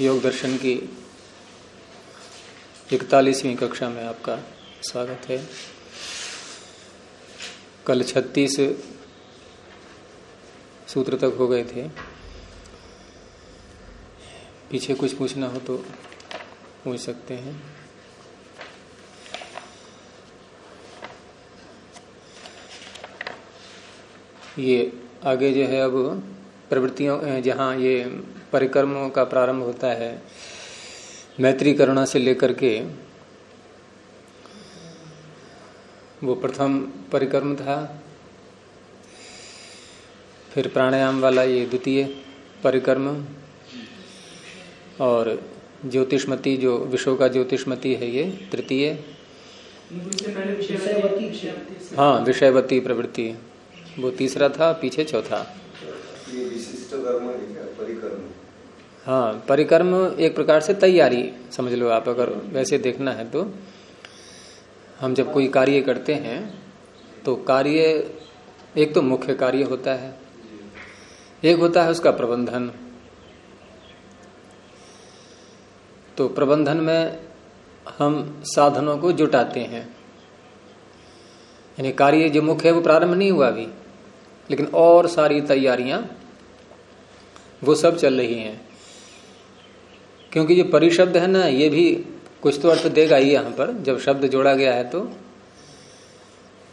योग दर्शन की इकतालीसवीं कक्षा में आपका स्वागत है। कल छत्तीस सूत्र तक हो गए थे। पीछे कुछ पूछना हो तो पूछ सकते हैं। ये आगे जो है अब प्रवृत्तियों, जहाँ ये परिक्रमों का प्रारंभ होता है। मैत्री करुणा से लेकर के वो प्रथम परिक्रम था। फिर प्राणायाम वाला ये द्वितीय परिक्रम और ज्योतिषमती जो विश्व का ज्योतिषमती है ये तृतीय। हाँ विषयवती प्रवृत्ति। वो तीसरा था, पीछे चौथा। हाँ परिक्रम एक प्रकार से तैयारी, समझ लो आप, अगर वैसे देखना है तो। हम जब कोई कार्य करते हैं तो कार्य, एक तो मुख्य कार्य होता है, एक होता है उसका प्रबंधन। तो प्रबंधन में हम साधनों को जुटाते हैं। यानी कार्य जो मुख्य है, वो प्रारंभ नहीं हुआ अभी, लेकिन और सारी तैयारियाँ, वो सब चल रही हैं। क्योंकि ये परिशब्द है ना, ये भी कुछ तो अर्थ देगा ही यहाँ पर। जब शब्द जोड़ा गया है तो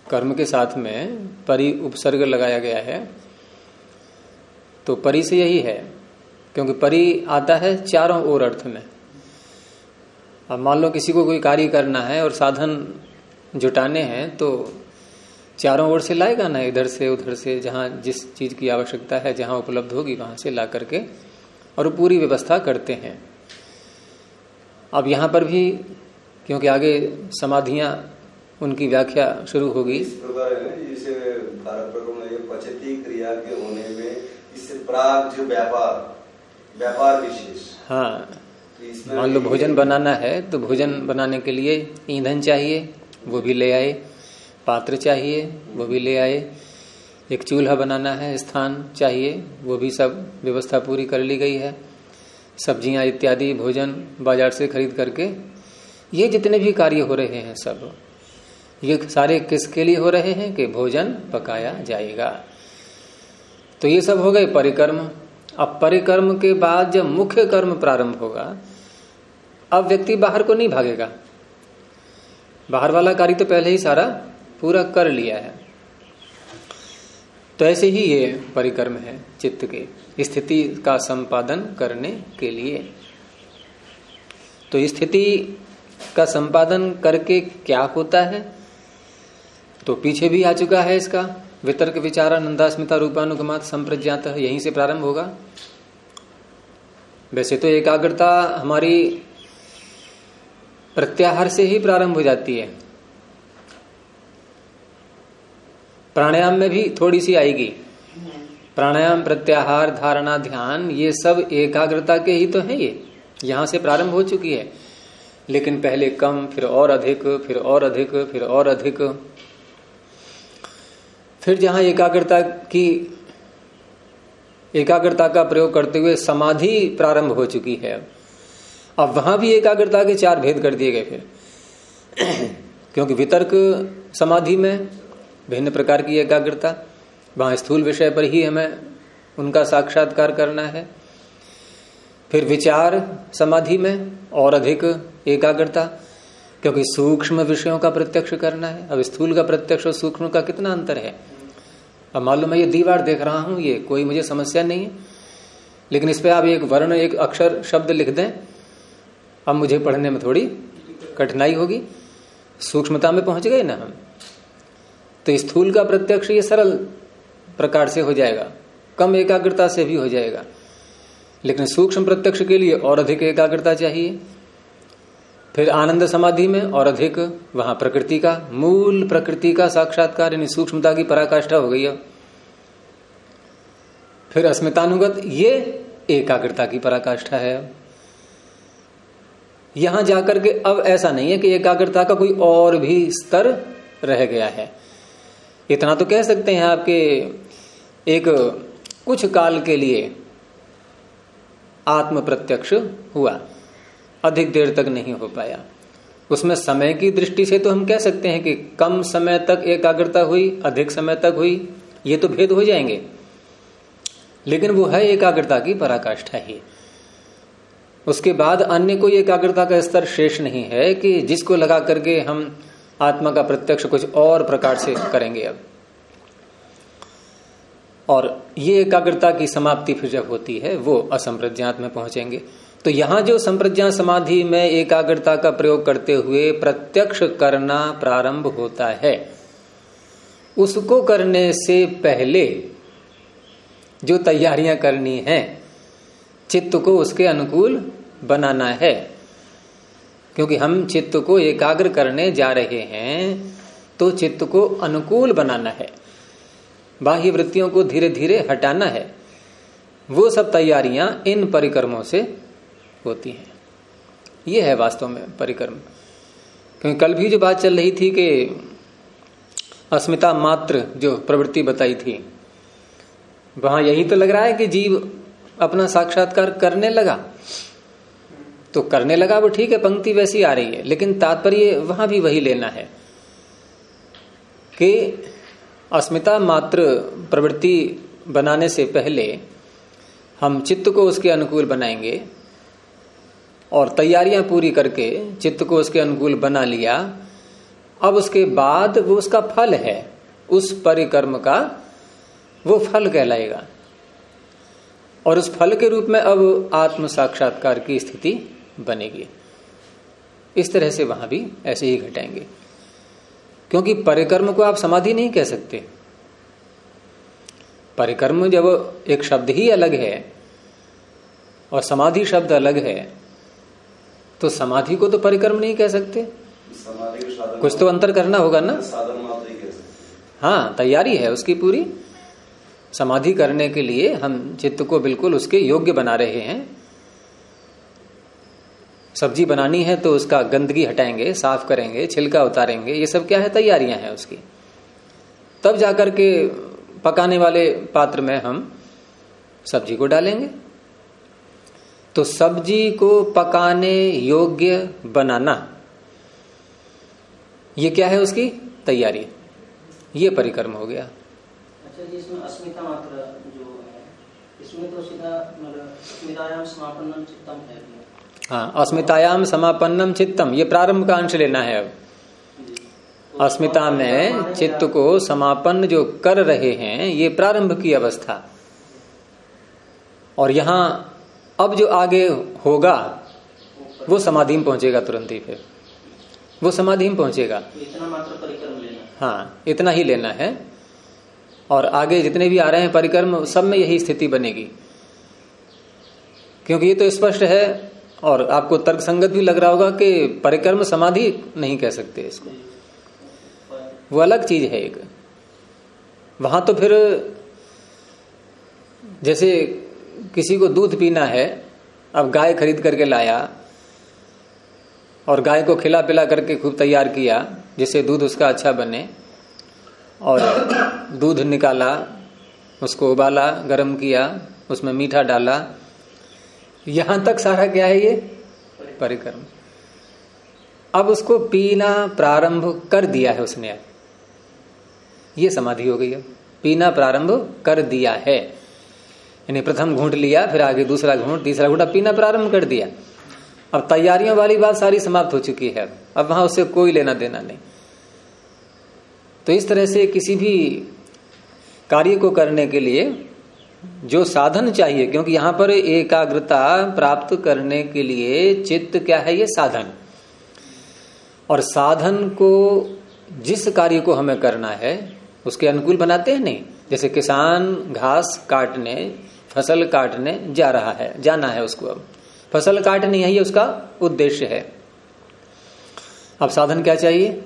कर्म के साथ में परि उपसर्ग लगाया गया है। तो परि से यही है, क्योंकि परि आता है चारों ओर अर्थ में। अब मान लो किसी को कोई कार्य करना है और साधन जुटाने हैं तो चारों ओर से लाएगा ना, इधर से, उधर से, जहाँ जिस चीज़ की आवश्यकता है, जहाँ उपलब्ध होगी, वहाँ से ला करके, और पूरी व्यवस्था करते हैं। अब यहाँ पर भी क्योंकि आगे समाधियाँ उनकी व्याख्या शुरू होगी। इस प्रकार है ना जैसे भारत पचती क्रिया के होने में इससे प्राग जो व्यापार व्यापार विशेष। हाँ मान लो भोजन बनाना है तो भोजन बनाने के लिए ईंधन चाहिए वो भी ले आए। पात्र चाहिए वो भी ले आए। एक चूल्हा बनाना है स्थान चाहिए वो भी सब व्यवस्था पूरी कर ली गई है। सब्ज़ियाँ इत्यादि भोजन बाज़ार से खरीद करके, ये जितने भी कार्य हो रहे हैं सब, ये सारे किसके लिए हो रहे हैं कि भोजन पकाया जाएगा। तो ये सब हो गए परिक्रम। अब परिक्रम के बाद जब मुख्य कर्म प्रारंभ होगा, अब व्यक्ति बाहर को नहीं भागेगा। बाहर वाला कार्य तो पहले ही सारा पूरा कर लिया है। तो ऐसे ही ये परिक्रम है चित्त के। स्थिति का संपादन करने के लिए। तो स्थिति का संपादन करके क्या होता है? तो पीछे भी आ चुका है इसका। वितर्क, विचारा, नंदास्मिता, रूपानुगमात, संप्रज्ञात, यहीं से प्रारंभ होगा। वैसे तो एकाग्रता हमारी प्रत्याहार से ही प्रारंभ हो जाती है। प्राणायाम में भी थोड़ी सी आएगी। प्राणायाम, प्रत्याहार, धारणा, ध्यान, ये सब एकाग्रता के ही तो है ये। यहाँ से प्रारंभ हो चुकी है। लेकिन पहले कम, फिर और अधिक, फिर और अधिक, फिर और अधिक। फिर जहाँ एकाग्रता की, एकाग्रता का प्रयोग करते हुए समाधि प्रारंभ हो चुकी है। अब वहाँ भी एकाग्रता के चार भेद कर दिए गए फिर। क्योंकि वितर्क समाधि में भिन्न प्रकार की एकाग्रता वहाँ स्थूल विषय पर ही हमें उनका साक्षात्कार करना है। फिर विचार, समाधि में और अधिक एकाग्रता, क्योंकि सूक्ष्म विषयों का प्रत्यक्ष करना है। अब स्थूल का प्रत्यक्ष और सूक्ष्म का कितना अंतर है? अब मालूम है ये दीवार देख रहा हूँ, ये कोई मुझे समस्या नहीं है। लेकिन इस पे आप एक वर्ण, एक अक्षर, शब्द लिख दें, अब मुझे पढ़ने में थोड़ी कठिनाई होगी। सूक्ष्मता में पहुँच गए ना हम? तो स्थूल का प्रत्यक्ष ये सरल प्रकार से हो जाएगा। कम एकाग्रता से भी हो जाएगा। लेकिन सूक्ष्म प्रत्यक्ष के लिए और अधिक एकाग्रता चाहिए। फिर आनंद समाधि में और अधिक वहाँ प्रकृति का, मूल प्रकृति का साक्षात्कार, यानी सूक्ष्मता की पराकाष्ठा हो गई अब। फिर अस्मितानुगत, ये एकाग्रता की पराकाष्ठा है यहाँ जाकर के अब ऐसा नहीं है कि एकाग्रता का कोई और भी स्तर रह गया है। इतना तो कह सकते हैं आपके एक कुछ काल के लिए आत्म प्रत्यक्ष हुआ। अधिक देर तक नहीं हो पाया। उसमें समय की दृष्टि से तो हम कह सकते हैं कि कम समय तक एकाग्रता हुई, अधिक समय तक हुई, ये तो भेद हो जाएँगे। लेकिन वो है एकाग्रता की पराकाष्ठा ही। उसके बाद अन्य कोई एकाग्रता का स्तर शेष नहीं है कि जिसको लगा करके हम आत्मा का प्रत्यक्ष कुछ और प्रकार से करेंगे अब। और ये एकाग्रता की समाप्ति फिर जब होती है, वो असंप्रज्ञात में पहुँचेंगे। तो यहाँ जो संप्रज्ञा समाधि में एकाग्रता का प्रयोग करते हुए प्रत्यक्ष करना प्रारंभ होता है, उसको करने से पहले जो तैयारियाँ करनी है, चित्त को उसके अनुकूल बनाना है। क्योंकि हम चित्त को एकाग्र करने जा रहे हैं तो चित्त को अनुकूल बनाना है। बाह्य वृत्तियों को धीरे धीरे हटाना है। वो सब तैयारियाँ इन परिक्रमों से होती हैं। ये है वास्तव में परिक्रम। क्योंकि कल भी जो बात चल रही थी कि अस्मिता मात्र जो प्रवृत्ति बताई थी, वहाँ यही तो लग रहा है कि जीव अपना साक्षात्कार करने लगा। तो करने लगा वो ठीक है, पंक्ति वैसी आ रही है, लेकिन तात्पर्य वहाँ भी वही लेना है कि अस्मिता मात्र प्रवृत्ति बनाने से पहले हम चित्त को उसके अनुकूल बनाएँगे और तैयारियाँ पूरी करके चित्त को उसके अनुकूल बना लिया। अब उसके बाद वो उसका फल है। उस परिकर्म का वो फल कहलाएगा। और उस फल के रूप में अब आत्म साक्षात्कार की स्थिति बनेगी। इस तरह से वहाँ भी ऐसे ही घटाएँगे। क्योंकि परिकर्म को आप समाधि नहीं कह सकते। परिकर्म जब एक शब्द ही अलग है और समाधि शब्द अलग है तो समाधि को तो परिक्रम नहीं कह सकते। कुछ तो अंतर करना होगा ना। हाँ तैयारी है उसकी पूरी। समाधि करने के लिए हम चित्त को बिल्कुल उसके योग्य बना रहे हैं। सब्ज़ी बनानी है तो उसका गंदगी हटाएँगे, साफ़ करेंगे, छिलका उतारेंगे, ये सब क्या है? तैयारियाँ हैं उसकी। तब जाकर के पकाने वाले पात्र में हम सब्ज़ी को डालेंगे। तो सब्ज़ी को पकाने योग्य बनाना, ये क्या है उसकी? तैयारी। ये परिक्रम हो गया। अच्छा जी, इसमें अस्मिता मात्र जो है, इसमें तो सीधा मतलब समापन्नम चित्तम है। हाँ अस्मितायाम समापन्नम चित्तम ये प्रारंभ का अंश लेना है अब। अस्मिता में चित्त को समापन जो कर रहे हैं ये प्रारंभ की अवस्था। और यहाँ अब जो आगे होगा वो समाधि में पहुंचेगा तुरंत ही फिर। वो समाधि में पहुंचेगा। इतना मात्र परिक्रम लेना हाँ इतना ही लेना है। और आगे जितने भी आ रहे हैं परिक्रम सब में यही स्थिति बनेगी। क्योंकि ये तो स्पष्ट है और आपको तर्क संगत भी लग रहा होगा कि परिक्रम समाधि नहीं कह सकते इसको। वो अलग चीज़ है एक। वहाँ तो फिर जैसे किसी को दूध पीना है, अब गाय खरीद करके लाया और गाय को खिला पिला करके खूब तैयार किया, जिससे दूध उसका अच्छा बने और दूध निकाला, उसको उबाला, गर्म किया, उसमें मीठा डाला यहाँ तक सारा क्या है ये? परिक्रम। अब उसको पीना प्रारंभ कर दिया है उसने। ये समाधि हो गई है पीना प्रारंभ कर दिया है। यानी प्रथम घूंट लिया फिर आगे दूसरा घूंट तीसरा घूंट पीना प्रारंभ कर दिया। अब तैयारियों वाली बात सारी समाप्त हो चुकी है। अब वहाँ उससे कोई लेना देना नहीं। तो इस तरह से किसी भी कार्य को करने के लिए जो साधन चाहिए, क्योंकि यहाँ पर एकाग्रता प्राप्त करने के लिए चित्त क्या है? ये साधन। और साधन को जिस कार्य को हमें करना है, उसके अनुकूल बनाते हैं? नहीं। जैसे किसान घास काटने, फ़सल काटने जा रहा है, जाना है उसको अब। फ़सल काटनी है, ये उसका उद्देश्य है। अब साधन क्या चाहिए?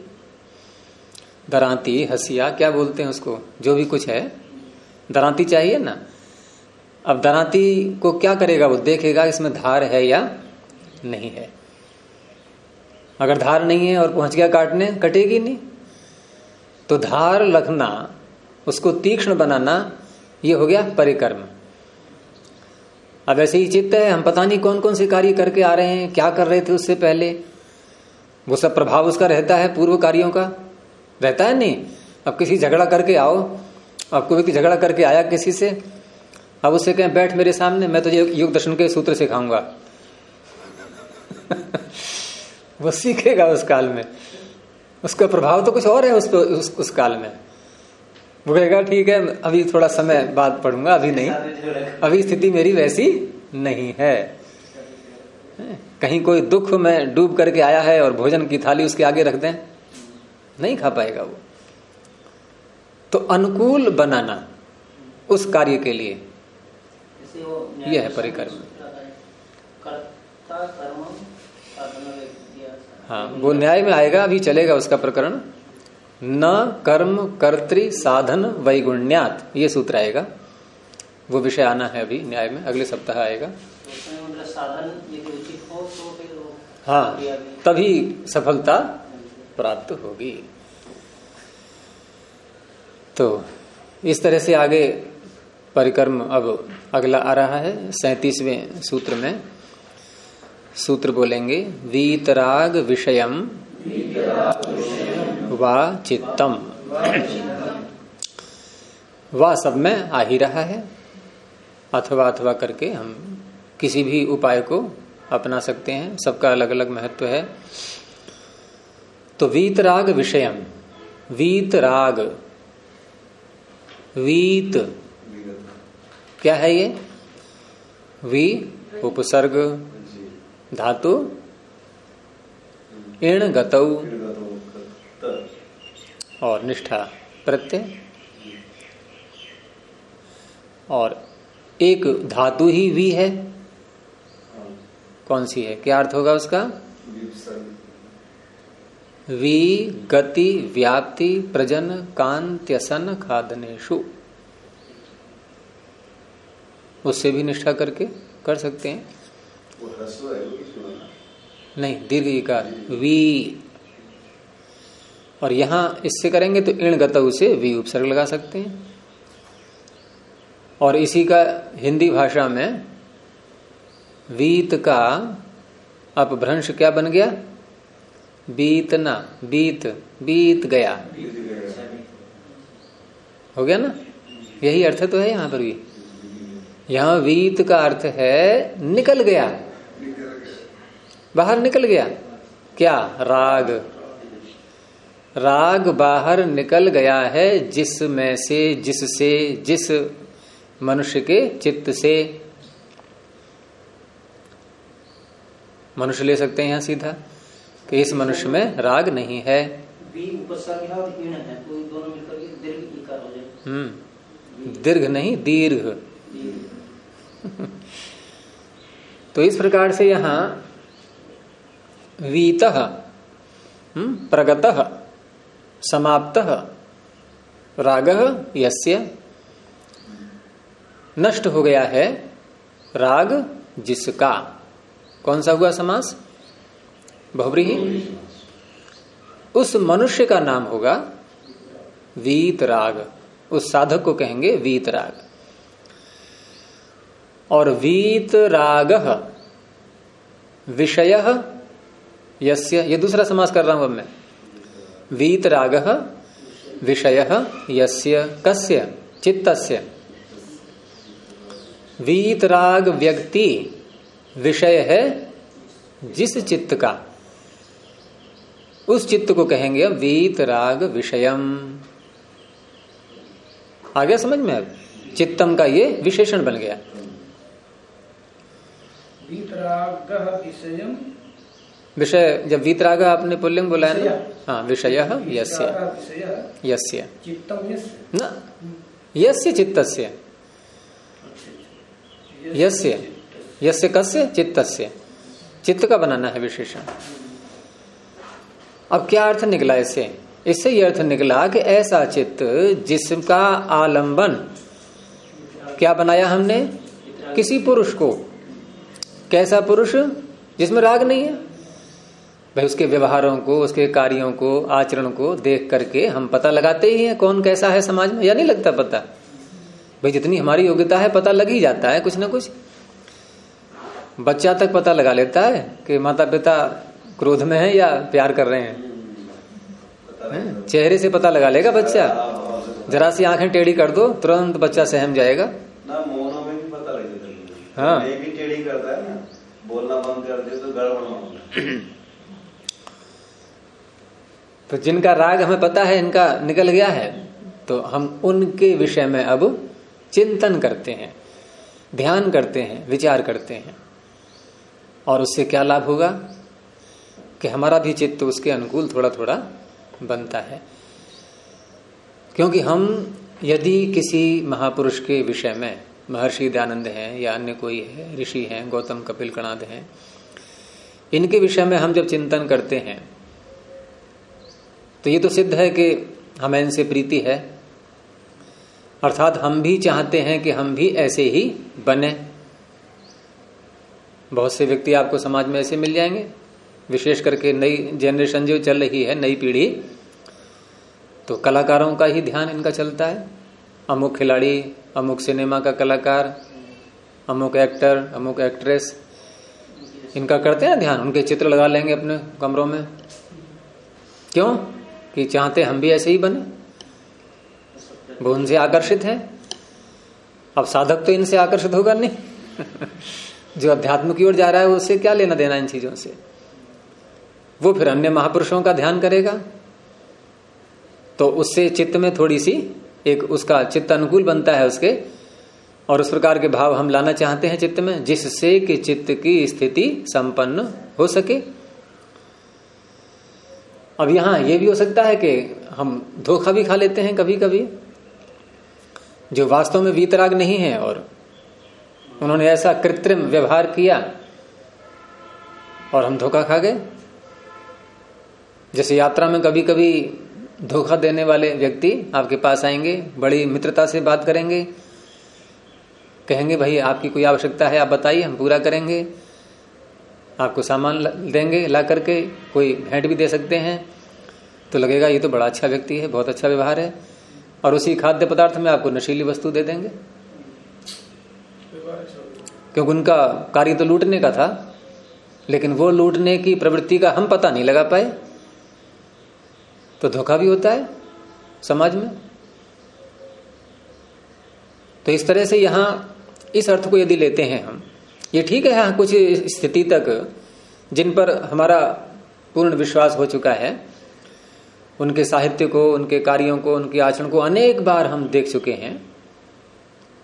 दरांती, हसिया, क्या बोलते हैं उसको? जो भी कुछ है। दरांती चाहिए ना? अब दरांती को क्या करेगा? वो देखेगा, इसमें धार है या नहीं है। अगर धार नहीं है और पहुँच गया काटने, कटेगी नहीं। तो धार लखना उसको तीक्ष्ण बनाना, ये हो गया परिकर्म। अब ऐसे ही चित्त है, हम पता नहीं कौन कौन से कार्य करके आ रहे हैं, क्या कर रहे थे उससे पहले। वो सब प्रभाव उसका रहता है, पूर्व कार्यों का। रहता है नहीं। अब किसी झगड़ा करके आओ, अब कोई व्यक्ति झगड़ा करके आया किसी से अब उससे कहें बैठ मेरे सामने मैं तुझे योग दर्शन के सूत्र सिखाऊँगा। वो सीखेगा उस काल में। उसका प्रभाव तो कुछ और है उस, उस, उस काल में। वो कहेगा ठीक है अभी थोड़ा समय बाद पढ़ूँगा अभी नहीं। अभी स्थिति मेरी वैसी नहीं है। कहीं कोई दुख में डूब करके आया है और भोजन की थाली उसके आगे रख दें नहीं खा पाएगा वो। तो अनुकूल बनाना उस कार्य के लिए यह है परिकर्म। हाँ वो न्याय में आएगा अभी चलेगा उसका प्रकरण। न कर्म कर्तृ साधन वैगुण्यात ये सूत्र आएगा। वो विषय आना है अभी न्याय में अगले सप्ताह आएगा। हाँ तभी सफलता प्राप्त होगी। तो इस तरह से आगे परिक्रम अब अगला आ रहा है, सैतीसवें सूत्र में। सूत्र बोलेंगे, वीतराग विषयम वा चित्तम। वा सब में आ ही रहा है, अथवा अथवा करके हम किसी भी उपाय को अपना सकते हैं, सबका अलग अलग महत्व है। तो वीतराग विषयम, वीतराग, वीत क्या है ये? वी, उपसर्ग, धातु, इण गतौ और निष्ठा, प्रत्यय। और एक धातु ही वी है। कौन सी है? क्या अर्थ होगा उसका? वी, गति, व्याप्ति, प्रजन कांत्यसन खादनेशु। उससे भी निष्ठा करके कर सकते हैं। नहीं दीर्घ इकार वी। और यहाँ इससे करेंगे तो इण गतऊ से वी उपसर्ग लगा सकते हैं। और इसी का हिंदी भाषा में वीत का अपभ्रंश क्या बन गया? बीतना बीत बीत गया। हो गया ना? यही अर्थ तो है यहाँ पर भी। यहाँ वीत का अर्थ है निकल गया। बाहर निकल गया। क्या? राग। राग बाहर निकल गया है जिसमें से जिससे जिस मनुष्य के चित्त से। मनुष्य ले सकते हैं यहाँ सीधा कि इस मनुष्य में राग नहीं है। हम्म। दीर्घ नहीं दीर्घ। तो इस प्रकार से यहाँ वीत हम्म, प्रगत समाप्त राग यस्य नष्ट हो गया है राग जिसका। कौन सा हुआ समास? बहुब्रीही उस मनुष्य का नाम होगा वीत राग उस साधक को कहेंगे वीत राग और वीत राग, विषय, यस्य, ये दूसरा समास कर रहा हूँ अब मैं। वीत राग, विषय, यस्य, कस्य, चित्तस्य। वीत राग व्यक्ति, विषय है जिस चित्त का। उस चित्त को कहेंगे वीत राग विषयम। आ गया समझ में अब चित्तम का ये विशेषण बन गया। विषय जब वीतराग आपने पुल्लिंग बोला है ना? हाँ विषय यस्य। यस्य। न यस्य चित्तस्य। यस्य। यस्य कस्य? चित्तस्य। चित्त का बनाना है विशेषण। अब क्या अर्थ निकला इससे? इससे यह अर्थ निकला कि ऐसा चित्त जिसका आलंबन क्या बनाया हमने? किसी पुरुष को। कैसा पुरुष जिसमें राग नहीं है? भाई, उसके व्यवहारों को, उसके कार्यों को, आचरण को देख करके हम पता लगाते ही हैं कौन कैसा है समाज में, या नहीं लगता पता। भाई, जितनी हमारी योग्यता है, पता लग ही जाता है कुछ ना कुछ। बच्चा तक पता लगा लेता है कि माता पिता क्रोध में है या प्यार कर रहे हैं? चेहरे से पता लगा लेगा बच्चा। जरा सी आँखें टेढ़ी कर दो, तुरंत बच्चा सहम जाएगा ना मोनो में भी पता लग जाता है। ये भी टेढ़ी करता है ना बोलना बंद कर दे तो गड़बड़ तो जिनका राग हमें पता है इनका निकल गया है तो हम उनके विषय में अब चिंतन करते हैं ध्यान करते हैं विचार करते हैं। और उससे क्या लाभ होगा? कि हमारा भी चित्त उसके अनुकूल थोड़ा थोड़ा बनता है। क्योंकि हम यदि किसी महापुरुष के विषय में महर्षि दयानंद हैं या अन्य कोई है, ऋषि हैं, गौतम, कपिल, कणाद हैं, इनके विषय में हम जब चिंतन करते हैं तो ये तो सिद्ध है कि हमें इनसे प्रीति है। अर्थात हम भी चाहते हैं कि हम भी ऐसे ही बने। बहुत से व्यक्ति आपको समाज में ऐसे मिल जाएँगे, विशेष करके नई जनरेशन जो चल रही है, नई पीढ़ी तो कलाकारों का ही ध्यान इनका चलता है। अमुक खिलाड़ी अमुक सिनेमा का कलाकार, अमुक एक्टर, अमुक एक्ट्रेस, इनका करते हैं ध्यान? उनके चित्र लगा लेंगे अपने कमरों में। क्यों? कि चाहते हम भी ऐसे ही बने। वो उनसे आकर्षित है। अब साधक तो इनसे आकर्षित होगा नहीं। जो अध्यात्म की ओर जा रहा है, उससे क्या लेना देना इन चीज़ों से? वो फिर अन्य महापुरुषों का ध्यान करेगा। तो उससे चित्त में थोड़ी सी एक उसका चित्त अनुकूल बनता है उसके, और उस प्रकार के भाव हम लाना चाहते हैं चित्त में, जिससे कि चित्त की स्थिति संपन्न हो सके। अब यहाँ यह भी हो सकता है कि हम धोखा भी खा लेते हैं कभी कभी जो वास्तव में वीतराग नहीं है, और उन्होंने ऐसा कृत्रिम व्यवहार किया, और हम धोखा खा गए। जैसे यात्रा में कभी कभी धोखा देने वाले व्यक्ति आपके पास आएँगे, बड़ी मित्रता से बात करेंगे, कहेंगे, भाई, आपकी कोई आवश्यकता है, आप बताइए, हम पूरा करेंगे। आपको सामान देंगे, ला करके, कोई भेंट भी दे सकते हैं। तो लगेगा, ये तो बड़ा अच्छा व्यक्ति है, बहुत अच्छा व्यवहार है, और उसी खाद्य पदार्थ में आपको नशीली वस्तु दे देंगे। क्योंकि उनका कार्य तो लूटने का था, लेकिन वो लूटने की प्रवृत्ति का हम पता नहीं लगा पाए। तो धोखा भी होता है समाज में। तो इस तरह से यहाँ इस अर्थ को यदि लेते हैं हम, ये ठीक है हाँ कुछ स्थिति तक जिन पर हमारा पूर्ण विश्वास हो चुका है। उनके साहित्य को, उनके कार्यों को, उनके आचरण को अनेक बार हम देख चुके हैं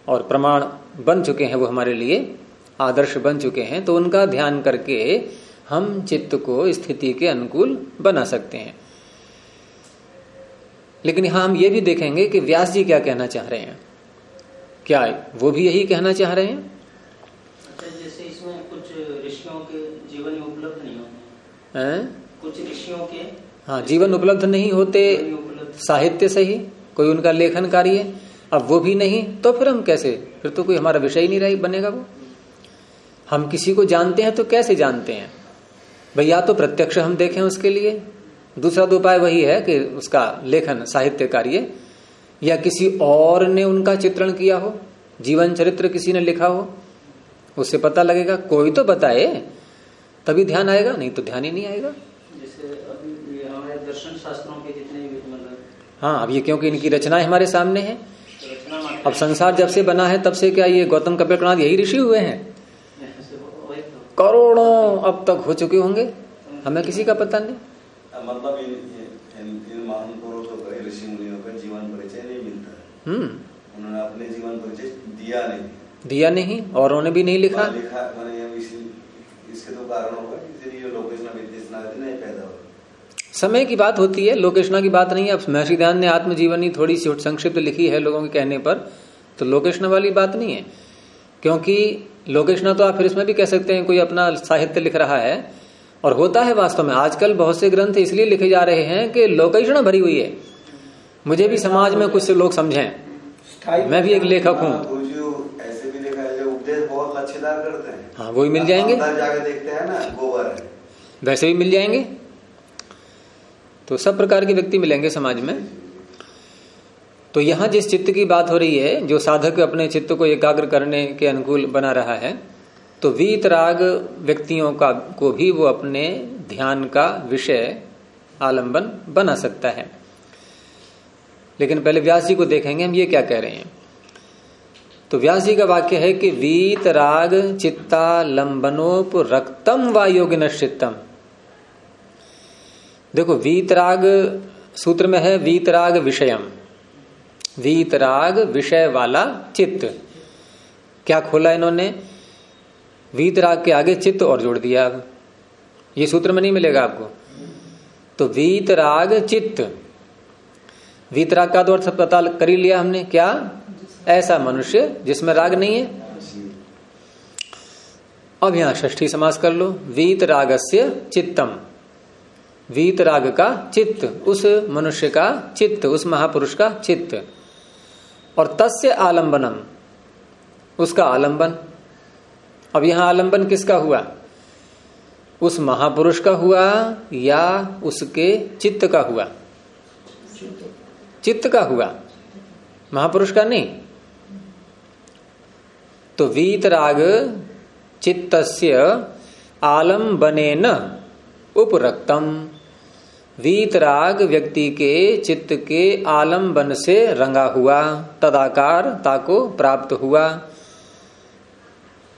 और प्रमाण बन चुके हैं वो हमारे लिए, आदर्श बन चुके हैं तो उनका ध्यान करके हम चित्त को स्थिति के अनुकूल बना सकते हैं। लेकिन यहाँ हम ये भी देखेंगे कि व्यास जी क्या कहना चाह रहे हैं। क्या वो भी यही कहना चाह रहे हैं? अच्छा जैसे इसमें कुछ ऋषियों के जीवन में उपलब्ध नहीं होते। हैं? कुछ ऋषियों के हाँ जीवन उपलब्ध नहीं होते साहित्य सही कोई उनका लेखन कार्य अब वो भी नहीं तो फिर हम कैसे? फिर तो कोई हमारा विषय ही नहीं रही बनेगा वो। हम किसी को जानते हैं तो कैसे जानते हैं? भैया तो प्रत्यक्ष हम देखें उसके लिए। दूसरा तो उपाय वही है कि उसका लेखन साहित्य कार्य या किसी और ने उनका चित्रण किया हो जीवन चरित्र किसी ने लिखा हो उससे पता लगेगा कोई तो बताए तभी ध्यान आएगा नहीं तो ध्यान ही नहीं आएगा। दर्शन शास्त्रों के जितने मतलब हाँ अब ये क्योंकि इनकी रचनाएँ हमारे सामने है। अब संसार जब से बना है तब से क्या ये गौतम कपिल प्रणाद यही ऋषि हुए हैं? तो। करोड़ों अब तक हो चुके होंगे हमें किसी का पता नहीं। मतलब इन इन, इन महान पुरुषों का ऋषि मुनियों का जीवन परिचय नहीं मिलता है। हम्म। उन्होंने अपने जीवन परिचय दिया नहीं। दिया नहीं औरों ने भी नहीं लिखा? लिखा मैंने इसी इसके तो कारण होगा इसलिए लोकेशन नहीं पैदा समय की बात होती है लोकेशना की बात नहीं है अब महर्षि ध्यान ने आत्मजीवनी थोड़ी सी संक्षिप्त लिखी है लोगों के कहने पर तो लोकेशना वाली बात नहीं है। क्योंकि लोकेशना तो आप फिर इसमें भी कह सकते हैं कोई अपना साहित्य लिख रहा है और होता है वास्तव में आजकल बहुत से ग्रंथ इसलिए लिखे जा रहे हैं कि लोकेशना भरी हुई है। मुझे भी समाज में कुछ लोग समझें। मैं भी एक लेखक हूँ। ऐसे भी देखा है जो उपदेश बहुत लच्छेदार करते हैं। हाँ वो ही मिल जाएँगे। देखते हैं ना गोबर है वैसे भी मिल जाएँगे। तो सब प्रकार के व्यक्ति मिलेंगे समाज में। तो यहाँ जिस चित्त की बात हो रही है जो साधक अपने चित्त को एकाग्र करने के अनुकूल बना रहा है तो वीतराग व्यक्तियों का, को भी वो अपने ध्यान का विषय आलंबन बना सकता है। लेकिन पहले व्यास जी को देखेंगे, हम ये क्या कह रहे हैं। तो व्यास जी का वाक्य है कि वीत राग चित्ता लंबनोप रक्तम व योगिन चित्तम देखो, वीतराग सूत्र में है वीतराग विषयम। वीतराग विषय वाला चित्त। क्या खोला इन्होंने? वीतराग के आगे चित्त और जोड़ दिया। अब ये सूत्र में नहीं मिलेगा आपको। तो वीतराग चित्त। वीतराग का तो अर्थ पता कर ही लिया हमने। क्या? ऐसा मनुष्य जिसमें राग नहीं है। अब यहाँ ष्ठी समास कर लो। वीत रागस्य चित्तम। वीत राग का चित्त। उस मनुष्य का चित्त। उस महापुरुष का चित्त। और तस्य आलंबनम। उसका आलंबन। अब यहाँ आलंबन किसका हुआ? उस महापुरुष का हुआ या उसके चित्त का हुआ? चित्त का हुआ। महापुरुष का नहीं। तो वीतराग चित्तस्य आलंबने न उपरक्तम। वीतराग व्यक्ति के चित्त के आलंबन से रंगा हुआ। तदाकार ताको प्राप्त हुआ।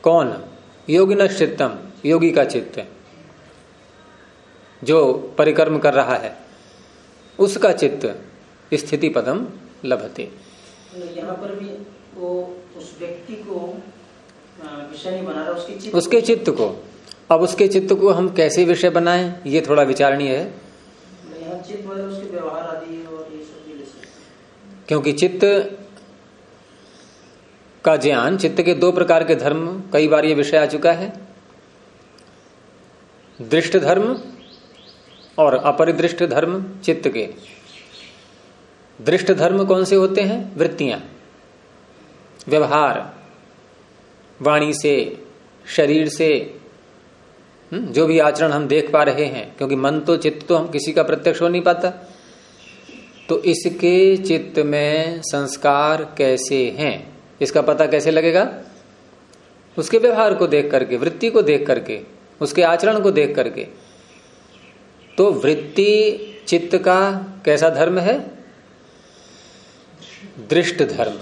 कौन? योगिन चित्तम योगी का चित्त जो परिक्रम कर रहा है उसका चित्त स्थिति पदम लभते। यहाँ पर भी वो उस व्यक्ति को विषय नहीं बना रहा उसके चित्त उसके चित्त को। अब उसके चित्त को हम कैसे विषय बनाएँ? ये थोड़ा विचारणीय है। क्योंकि चित्त मतलब उसके व्यवहार आदि और ये सब भी ले सकते क्योंकि चित्त का ज्ञान चित्त के दो प्रकार के धर्म कई बार ये विषय आ चुका है। दृष्ट धर्म और अपरिदृष्ट धर्म चित्त के। दृष्ट धर्म कौन से होते हैं? वृत्तियाँ। व्यवहार। वाणी से शरीर से हम्म, जो भी आचरण हम देख पा रहे हैं क्योंकि मन तो चित्त तो हम किसी का प्रत्यक्ष हो नहीं पाता। तो इसके चित्त में संस्कार कैसे हैं? इसका पता कैसे लगेगा? उसके व्यवहार को देख करके वृत्ति को देख करके उसके आचरण को देख करके। तो वृत्ति चित्त का कैसा धर्म है? दृष्ट धर्म।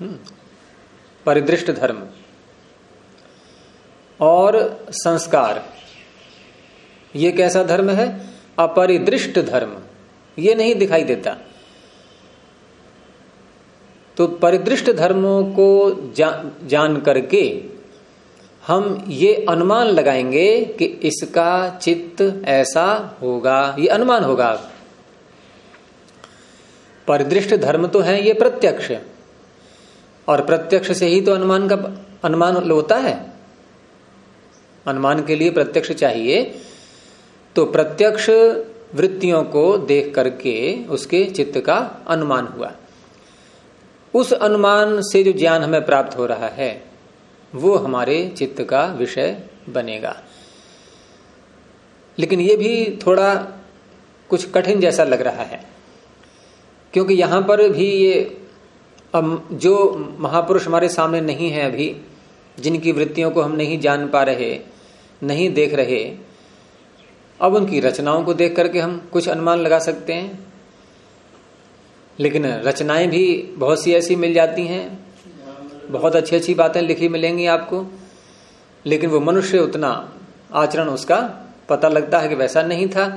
हम्म, परिदृष्ट धर्म। और संस्कार। ये कैसा धर्म है? अपरिदृष्ट धर्म। ये नहीं दिखाई देता। तो परिदृष्ट धर्मों को जा, जान करके हम ये अनुमान लगाएँगे कि इसका चित्त ऐसा होगा ये अनुमान होगा। परिदृष्ट धर्म तो है ये प्रत्यक्ष। और प्रत्यक्ष से ही तो अनुमान का अनुमान होता है। अनुमान के लिए प्रत्यक्ष चाहिए। तो प्रत्यक्ष वृत्तियों को देख करके उसके चित्त का अनुमान हुआ। उस अनुमान से जो ज्ञान हमें प्राप्त हो रहा है, वो हमारे चित्त का विषय बनेगा। लेकिन ये भी थोड़ा कुछ कठिन जैसा लग रहा है, क्योंकि यहाँ पर भी ये जो महापुरुष हमारे सामने नहीं है अभी, जिनकी वृत्तियों को हम नहीं जान पा रहे, नहीं देख रहे, अब उनकी रचनाओं को देख करके हम कुछ अनुमान लगा सकते हैं। लेकिन रचनाएँ भी बहुत सी ऐसी मिल जाती हैं। बहुत अच्छी अच्छी बातें लिखी मिलेंगी आपको। लेकिन वो मनुष्य उतना आचरण उसका पता लगता है कि वैसा नहीं था।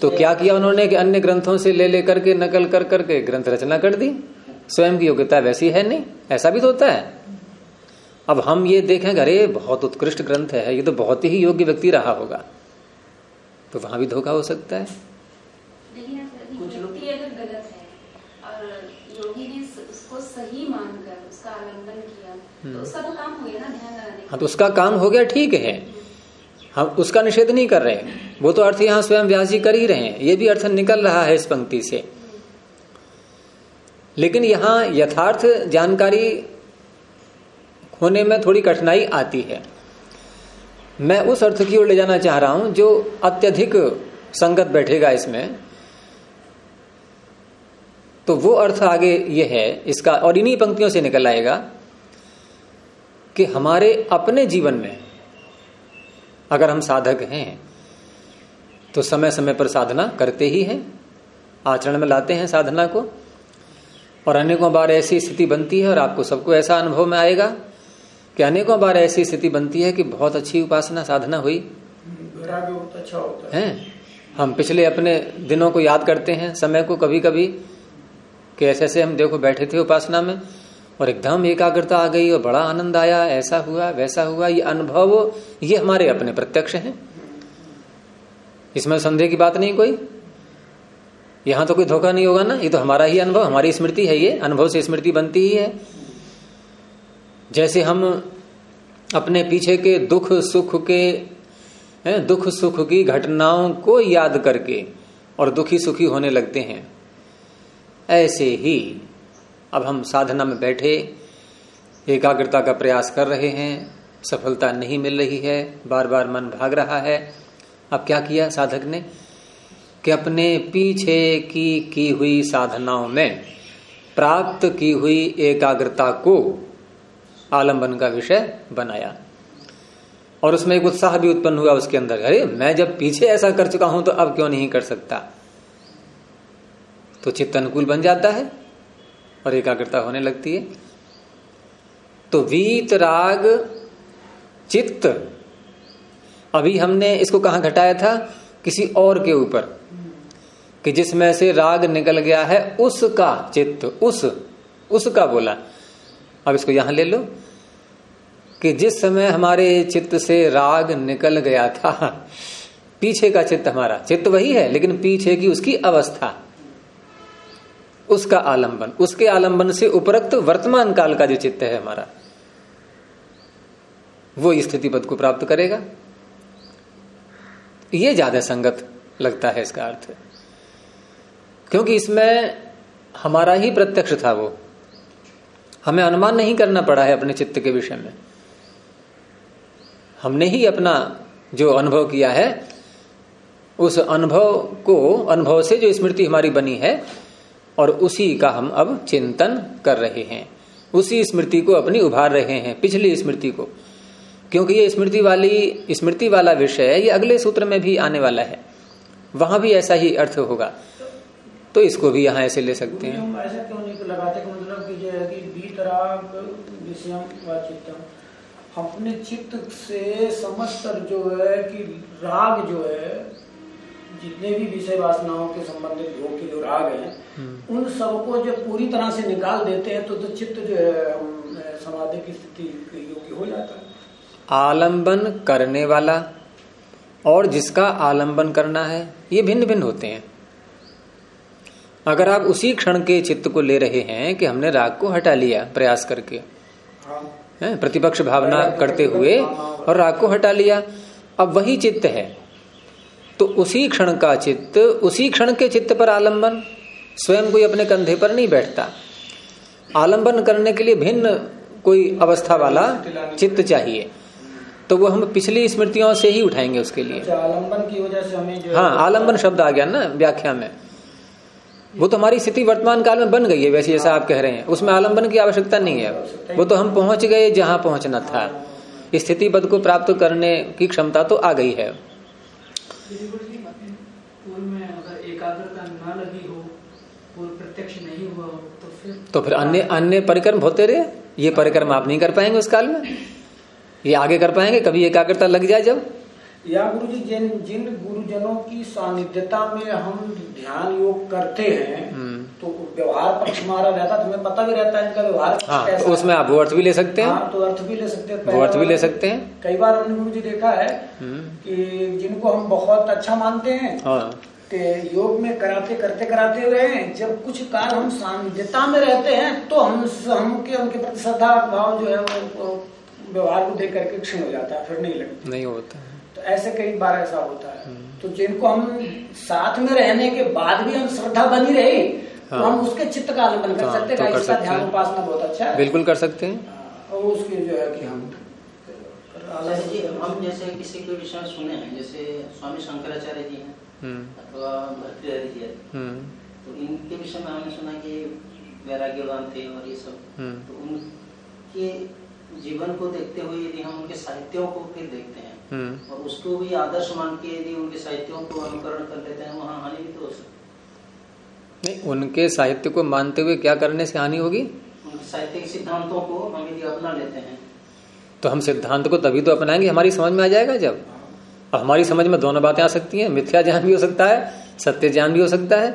तो क्या किया उन्होंने कि अन्य ग्रंथों से ले लेकर के, नकल कर करके ग्रंथ रचना कर दी? स्वयं की योग्यता वैसी है नहीं? ऐसा भी तो होता है। अब हम ये देखें अरे, बहुत उत्कृष्ट ग्रंथ है, ये तो बहुत ही योग्य व्यक्ति रहा होगा। तो वहाँ भी धोखा हो सकता है लेकिन कुछ लोग- व्यक्ति अगर गलत है और योगी ने उसको सही मानकर उसका आलंबन किया तो उसका तो काम हो गया ना ध्यान लगाने हाँ तो उसका काम हो गया ठीक है। हम उसका निषेध नहीं कर रहे वो तो अर्थ यहाँ स्वयं व्यास जी कर ही रहे हैं। ये भी अर्थ निकल रहा है इस पंक्ति से। लेकिन यहाँ यथार्थ जानकारी होने में थोड़ी कठिनाई आती है। मैं उस अर्थ की ओर ले जाना चाह रहा हूँ जो अत्यधिक संगत बैठेगा इसमें। तो वो अर्थ आगे ये है इसका और इन्हीं पंक्तियों से निकल आएगा। कि हमारे अपने जीवन में अगर हम साधक हैं तो समय समय पर साधना करते ही हैं आचरण में लाते हैं साधना को और अनेकों बार ऐसी स्थिति बनती है और आपको सबको ऐसा अनुभव में आएगा कि अनेकों बार ऐसी स्थिति बनती है कि बहुत अच्छी उपासना साधना हुई। बहुत अच्छा होता है। हम पिछले अपने दिनों को याद करते हैं समय को कभी कभी कि ऐसे ऐसे हम देखो बैठे थे उपासना में और एकदम एकाग्रता आ गई और बड़ा आनंद आया, ऐसा हुआ, वैसा हुआ, ये अनुभव, ये हमारे अपने प्रत्यक्ष हैं। इसमें संदेह की बात नहीं कोई। यहाँ तो कोई धोखा नहीं होगा ना, ये तो हमारा ही अनुभव, हमारी स्मृति है ये, अनुभव से स्मृति बनती ही है। जैसे हम अपने पीछे के दुख सुख के दुख सुख की घटनाओं को याद करके और दुखी सुखी होने लगते हैं, ऐसे ही अब हम साधना में बैठे, एकाग्रता का प्रयास कर रहे हैं, सफलता नहीं मिल रही है बार बार मन भाग रहा है। अब क्या किया साधक ने? कि अपने पीछे की की हुई साधनाओं में प्राप्त की हुई एकाग्रता को आलंबन का विषय बनाया। और उसमें एक उत्साह भी उत्पन्न हुआ उसके अंदर। अरे, मैं जब पीछे ऐसा कर चुका हूँ तो अब क्यों नहीं कर सकता? तो चित्त अनुकूल बन जाता है। और एकाग्रता होने लगती है। तो वीत, राग, चित्त, अभी हमने इसको कहा घटाया था? किसी और के ऊपर। कि जिसमें से राग निकल गया है, उसका चित्त, उस, उसका बोला। अब इसको यहाँ ले लो। कि जिस समय हमारे चित्त से राग निकल गया था, पीछे का चित्त हमारा, चित्त वही है, लेकिन पीछे की उसकी अवस्था। उसका आलंबन। उसके आलंबन से उपरक्त वर्तमान काल का जो चित्त है हमारा, वो स्थिति पद को प्राप्त करेगा। ये ज़्यादा संगत लगता है इसका अर्थ। क्योंकि इसमें हमारा ही प्रत्यक्ष था वो। हमें अनुमान नहीं करना पड़ा है अपने चित्त के विषय में। हमने ही अपना जो अनुभव किया है, उस अनुभव को, अनुभव से जो स्मृति हमारी बनी है और उसी का हम अब चिंतन कर रहे हैं। उसी स्मृति को अपनी उभार रहे हैं, पिछली स्मृति को। क्योंकि ये स्मृति वाली, स्मृति वाला विषय है ये अगले सूत्र में भी आने वाला है। वहाँ भी ऐसा ही अर्थ होगा। तो इसको भी यहाँ ऐसे ले सकते हैं। मतलब अपने चित्त से समस्त जो है कि राग जो है जितने भी विषय वासनाओं के संबंधित भोग के जो राग हैं उन सबको जब पूरी तरह से निकाल देते हैं तो, तो चित्त जो है समाधि की स्थिति योग्य हो जाता है। आलंबन करने वाला और जिसका आलंबन करना है ये भिन्न भिन्न होते हैं। अगर आप उसी क्षण के चित्त को ले रहे हैं कि हमने राग को हटा लिया प्रयास करके हाँ। है प्रतिपक्ष भावना करते हुए और राग को हटा लिया अब वही चित्त है। तो उसी क्षण का चित्त उसी क्षण के चित्त पर आलंबन। स्वयं कोई अपने कंधे पर नहीं बैठता। आलंबन करने के लिए भिन्न कोई अवस्था वाला चित्त चाहिए। तो वो हम पिछली स्मृतियों से ही उठाएँगे उसके लिए। अच्छा आलंबन की वजह से हमें जो हाँ आलंबन शब्द आ गया ना व्याख्या में। वो तो हमारी स्थिति वर्तमान काल में बन गई है वैसे जैसा आप कह रहे हैं। उसमें आलंबन की आवश्यकता नहीं है। वो तो हम पहुँच गए जहाँ पहुँचना था। स्थिति पद को प्राप्त करने की क्षमता तो आ गई है। पूर्व में अगर एकाग्रता न लगी हो पूर्व प्रत्यक्ष नहीं हुआ हो तो फिर तो फिर अन्य अन्य परिक्रम होते रहे। ये परिक्रम आप नहीं कर पाएँगे उस काल में। ये आगे कर पाएँगे कभी एकाग्रता लग जाए जब। या गुरु जी जिन जिन गुरुजनों की सानिध्यता में हम ध्यान योग करते हैं हम्म। तो व्यवहार पक्ष हमारा रहता तो हमें पता भी रहता है इनका व्यवहार हाँ तो उसमें आप अर्थ भी ले सकते हैं। हाँ तो अर्थ भी ले सकते हैं। अर्थ भी ले सकते हैं। कई बार उन्होंने मुझे देखा है हम्म, कि जिनको हम बहुत अच्छा मानते हैं हाँ। कि योग में कराते करते कराते हुए हैं जब कुछ कार्य हम सान्निध्यता में रहते हैं तो हम हमके उनके प्रति श्रद्धा भाव जो है वो, वो व्यवहार को देख करके क्षीण हो जाता है फिर नहीं लगता। नहीं होता तो ऐसे कई बार ऐसा होता है। तो जिनको हम साथ में रहने के बाद भी हम श्रद्धा बनी रही तो हाँ। हम उसके चित्त का आलंबन कर हाँ, सकते तो हैं इसका ध्यान उपासना बहुत अच्छा है। बिल्कुल कर सकते हैं। हाँ, और उसके जो है कि हम जी हम जैसे किसी के विषय सुने हैं जैसे स्वामी शंकराचार्य जी हैं हम्म, अथवा भर्तृहरि जी हैं। हम्म, तो इनके विषय में हमने सुना कि वैराग्यवान थे और ये सब। हम्म। तो उनके जीवन को देखते हुए यदि हम उनके साहित्यों को फिर देखते हैं। और उसको भी आदर्श मान के यदि उनके साहित्यों को अनुकरण कर लेते हैं वहाँ हानि भी तो हो सकती नहीं उनके साहित्य को मानते हुए क्या करने से हानि होगी? साहित्यिक सिद्धांतों को हम यदि अपना लेते हैं। तो हम सिद्धांत को तभी तो अपनाएँगे हमारी समझ में आ जाएगा जब। अब हमारी समझ में दोनों बातें आ सकती हैं मिथ्या ज्ञान भी हो सकता है सत्य ज्ञान भी हो सकता है।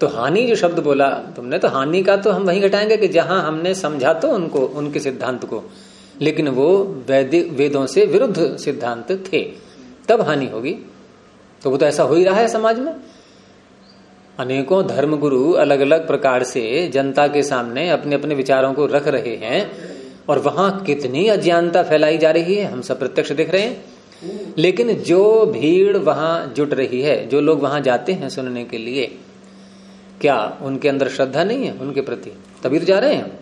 तो हानि जो शब्द बोला तुमने तो हानि का तो हम वहीं घटाएँगे कि जहाँ हमने समझा तो उनको उनके सिद्धांत को। लेकिन वो वैदिक वेदों से विरुद्ध सिद्धांत थे तब हानि होगी। तो वो तो ऐसा हो ही रहा है समाज में। अनेकों धर्मगुरु अलग अलग प्रकार से जनता के सामने अपने अपने विचारों को रख रहे हैं और वहाँ कितनी अज्ञानता फैलाई जा रही है हम सब प्रत्यक्ष देख रहे हैं। लेकिन जो भीड़ वहाँ जुट रही है जो लोग वहाँ जाते हैं सुनने के लिए क्या उनके अंदर श्रद्धा नहीं है उनके प्रति? तभी तो जा रहे हैं?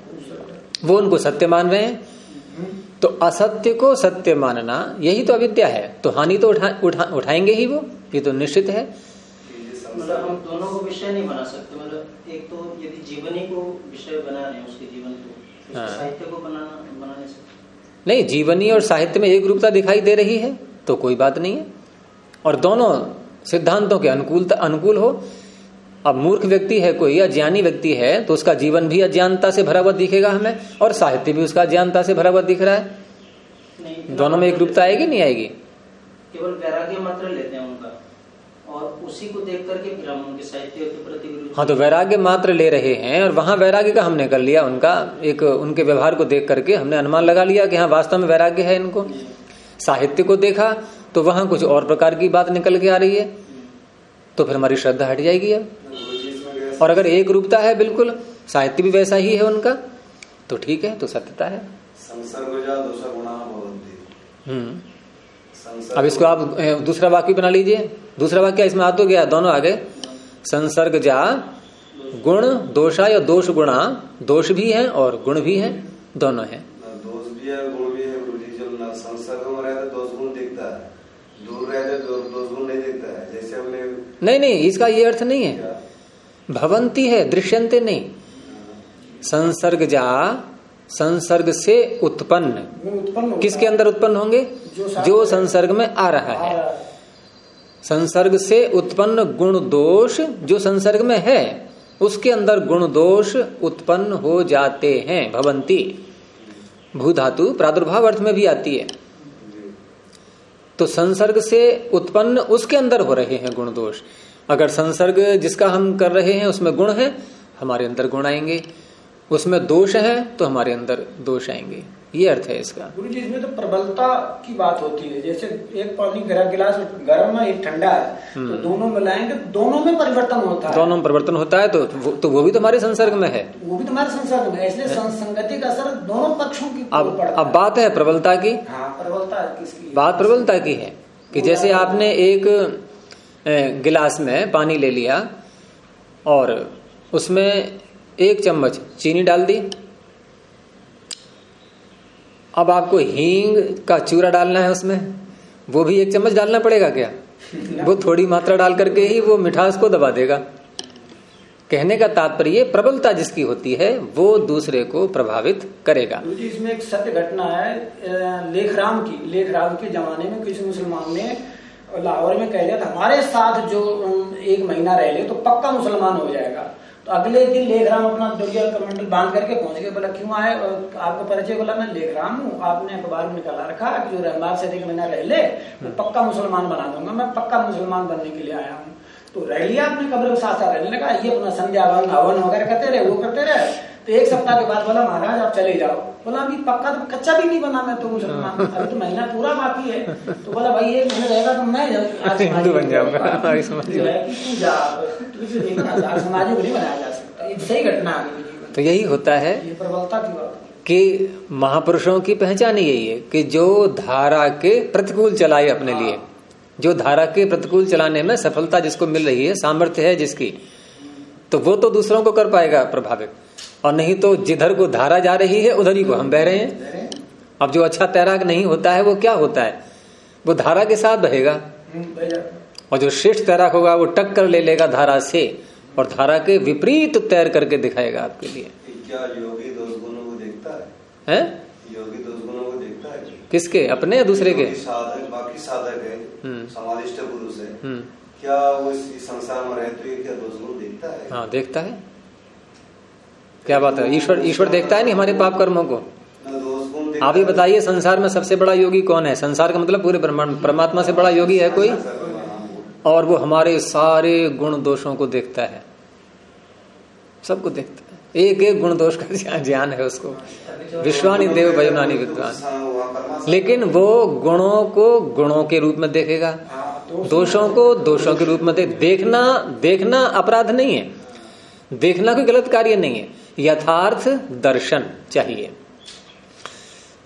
वो उनको सत्य मान रहे हैं? तो असत्य को सत्य मानना यही तो अविद्या है। तो हानि तो उठा, उठा, उठाएँगे ही वो ये तो निश्चित है। मतलब हम दोनों को विषय नहीं बना सकते मतलब एक तो यदि जीवनी को विषय बना रहे हैं उसके जीवन को उसके हाँ। साहित्य को बनाना बना नहीं सकते। नहीं जीवनी और साहित्य में एक रूपता दिखाई दे रही है तो कोई बात नहीं है। और दोनों सिद्धांतों के अनुकूलता अनुकूल हो। अब मूर्ख व्यक्ति है कोई अज्ञानी व्यक्ति है तो उसका जीवन भी अज्ञानता से भरा हुआ दिखेगा हमें और साहित्य भी उसका अज्ञानता से भरा हुआ दिख रहा है। नहीं दोनों में एक रूपता आएगी नहीं आएगी? केवल वैराग्य मात्र लेते हैं उनका। और उसी को देख करके फिर हम उनके साहित्य के प्रति हाँ तो वैराग्य मात्र ले रहे हैं और वहाँ वैराग्य का हमने कर लिया। उनका एक उनके व्यवहार को देख करके हमने अनुमान लगा लिया कि हाँ वास्तव में वैराग्य है इनको। साहित्य को देखा तो वहाँ कुछ और प्रकार की बात निकल के आ रही है। तो फिर हमारी श्रद्धा हट जाएगी अब। और अगर एक रूपता है बिल्कुल साहित्य भी वैसा ही है उनका तो ठीक है तो सत्यता है। हम्म। संसर्ग अब इसको आप दूसरा वाक्य बना लीजिए। दूसरा वाक्य इसमें आ तो गया दोनों आगे। संसर्ग जा गुण दोषा या दोष गुणा। दोष भी है और गुण भी है दोनों है। दोष भी है गुण भी है संसर्ग में रहते दोष गुण दिखता है। दूर रहते दोष गुण नहीं दिखता है। जैसे हमने नहीं नहीं इसका ये अर्थ नहीं है। भवंती है दृश्यंते नहीं। संसर्ग जा संसर्ग से उत्पन्न। किसके अंदर उत्पन्न होंगे? जो संसर्ग में आ रहा है। संसर्ग से उत्पन्न गुण दोष जो संसर्ग में है, उसके अंदर गुण दोष उत्पन्न हो जाते हैं। भवंती। भू धातु प्रादुर्भाव अर्थ में भी आती है। तो संसर्ग से उत्पन्न उसके अंदर हो रहे हैं गुण दोष। अगर संसर्ग जिसका हम कर रहे हैं, उसमें गुण है, हमारे अंदर गुण आएँगे। उसमें दोष है तो हमारे अंदर दोष आएँगे। ये अर्थ है इसका। गुरु जी इसमें तो प्रबलता की बात होती है। जैसे एक पानी गरम गिलास गर्म है एक ठंडा है तो दोनों मिलाएँगे तो दोनों में परिवर्तन होता है। दोनों में परिवर्तन होता है तो वो, तो वो भी तुम्हारे संसर्ग में है। वो भी तुम्हारे संसर्ग में है इसलिए संगति का असर दोनों पक्षों की अब अब बात है प्रबलता की। हाँ प्रबलता किसकी बात प्रबलता की है कि जैसे आपने एक गिलास में पानी ले लिया और उसमें एक चम्मच चीनी डाल दी। अब आपको हींग का चूरा डालना है उसमें। वो भी एक चम्मच डालना पड़ेगा क्या? वो थोड़ी मात्रा डाल करके ही वो मिठास को दबा देगा। कहने का तात्पर्य प्रबलता जिसकी होती है, वो दूसरे को प्रभावित करेगा। इसमें एक सत्य घटना है लेखराम की, लेखराम के जमाने में किसी मुसलमान ने लाहौर में कह दिया था, हमारे साथ जो एक महीना रह ले तो पक्का मुसलमान हो जाएगा। तो अगले दिन लेखराम अपना दुर्गा कमंडल बाँध करके पहुँच गए, बोला, क्यों आए? और आपको परिचय बोला, मैं लेखराम हूँ, आपने अखबार में निकाला रखा कि जो रहमान से एक महीना रह ले, मैं पक्का मुसलमान बना दूँगा, मैं पक्का मुसलमान बनने के लिए आया हूँ। तो रह लिया आपने कब्र के साथ साथ रहने लगा ये अपना संध्या भवन हवन वगैरह करते रहे, वो करते रहे। तो एक सप्ताह के बाद बोला महाराज आप चले जाओ। बोला अभी पक्का तो कच्चा भी नहीं बना मैं तो मुसलमान अभी तो महीना पूरा बाकी है। तो बोला भाई एक महीने रहेगा तो मैं हिंदू बन जाऊँगा। हाँ, है समाज को नहीं बनाया जा सकता सही घटना है। तो यही होता है प्रबलता की बात। कि महापुरुषों की पहचान ही यही है कि जो धारा के प्रतिकूल चलाए अपने लिए जो धारा के प्रतिकूल चलाने में सफलता जिसको मिल रही है सामर्थ्य है जिसकी तो वो तो दूसरों को कर पाएगा प्रभावित। और नहीं तो जिधर को धारा जा रही है उधर ही को हम बह रहे हैं। अब जो अच्छा तैराक नहीं होता है वो क्या होता है? वो धारा के साथ बहेगा। और जो श्रेष्ठ तैराक होगा वो टक्कर ले लेगा धारा से और धारा के विपरीत तैर करके दिखाएगा आपके लिए। क्या योगी दोष गुणों को देखता है? हैं? योगी दोष गुणों को देखता है? किसके? अपने या दूसरे के? साधक बाकी साधक है। हम्म। समाधिष्ट पुरुष है। हम्म। क्या वो इस इस संसार में रहते हुए क्या दोष गुण देखता है? हाँ देखता है। क्या बात है? ईश्वर ईश्वर देखता है नहीं हमारे पाप कर्मों को? आप ही बताइए, संसार में सबसे बड़ा योगी कौन है? संसार का मतलब पूरे परमात्मा से बड़ा योगी है कोई? और वो हमारे सारे गुण दोषों को देखता है। सबको देखता है। एक एक गुण दोष का ज्ञान- है उसको। विश्वानी देव भजनानी विद्वान। लेकिन वो गुणों को गुणों के रूप में देखेगा। दोषों को दोषों के रूप में देख देखना देखना अपराध नहीं है। देखना कोई गलत कार्य नहीं है। यथार्थ दर्शन चाहिए।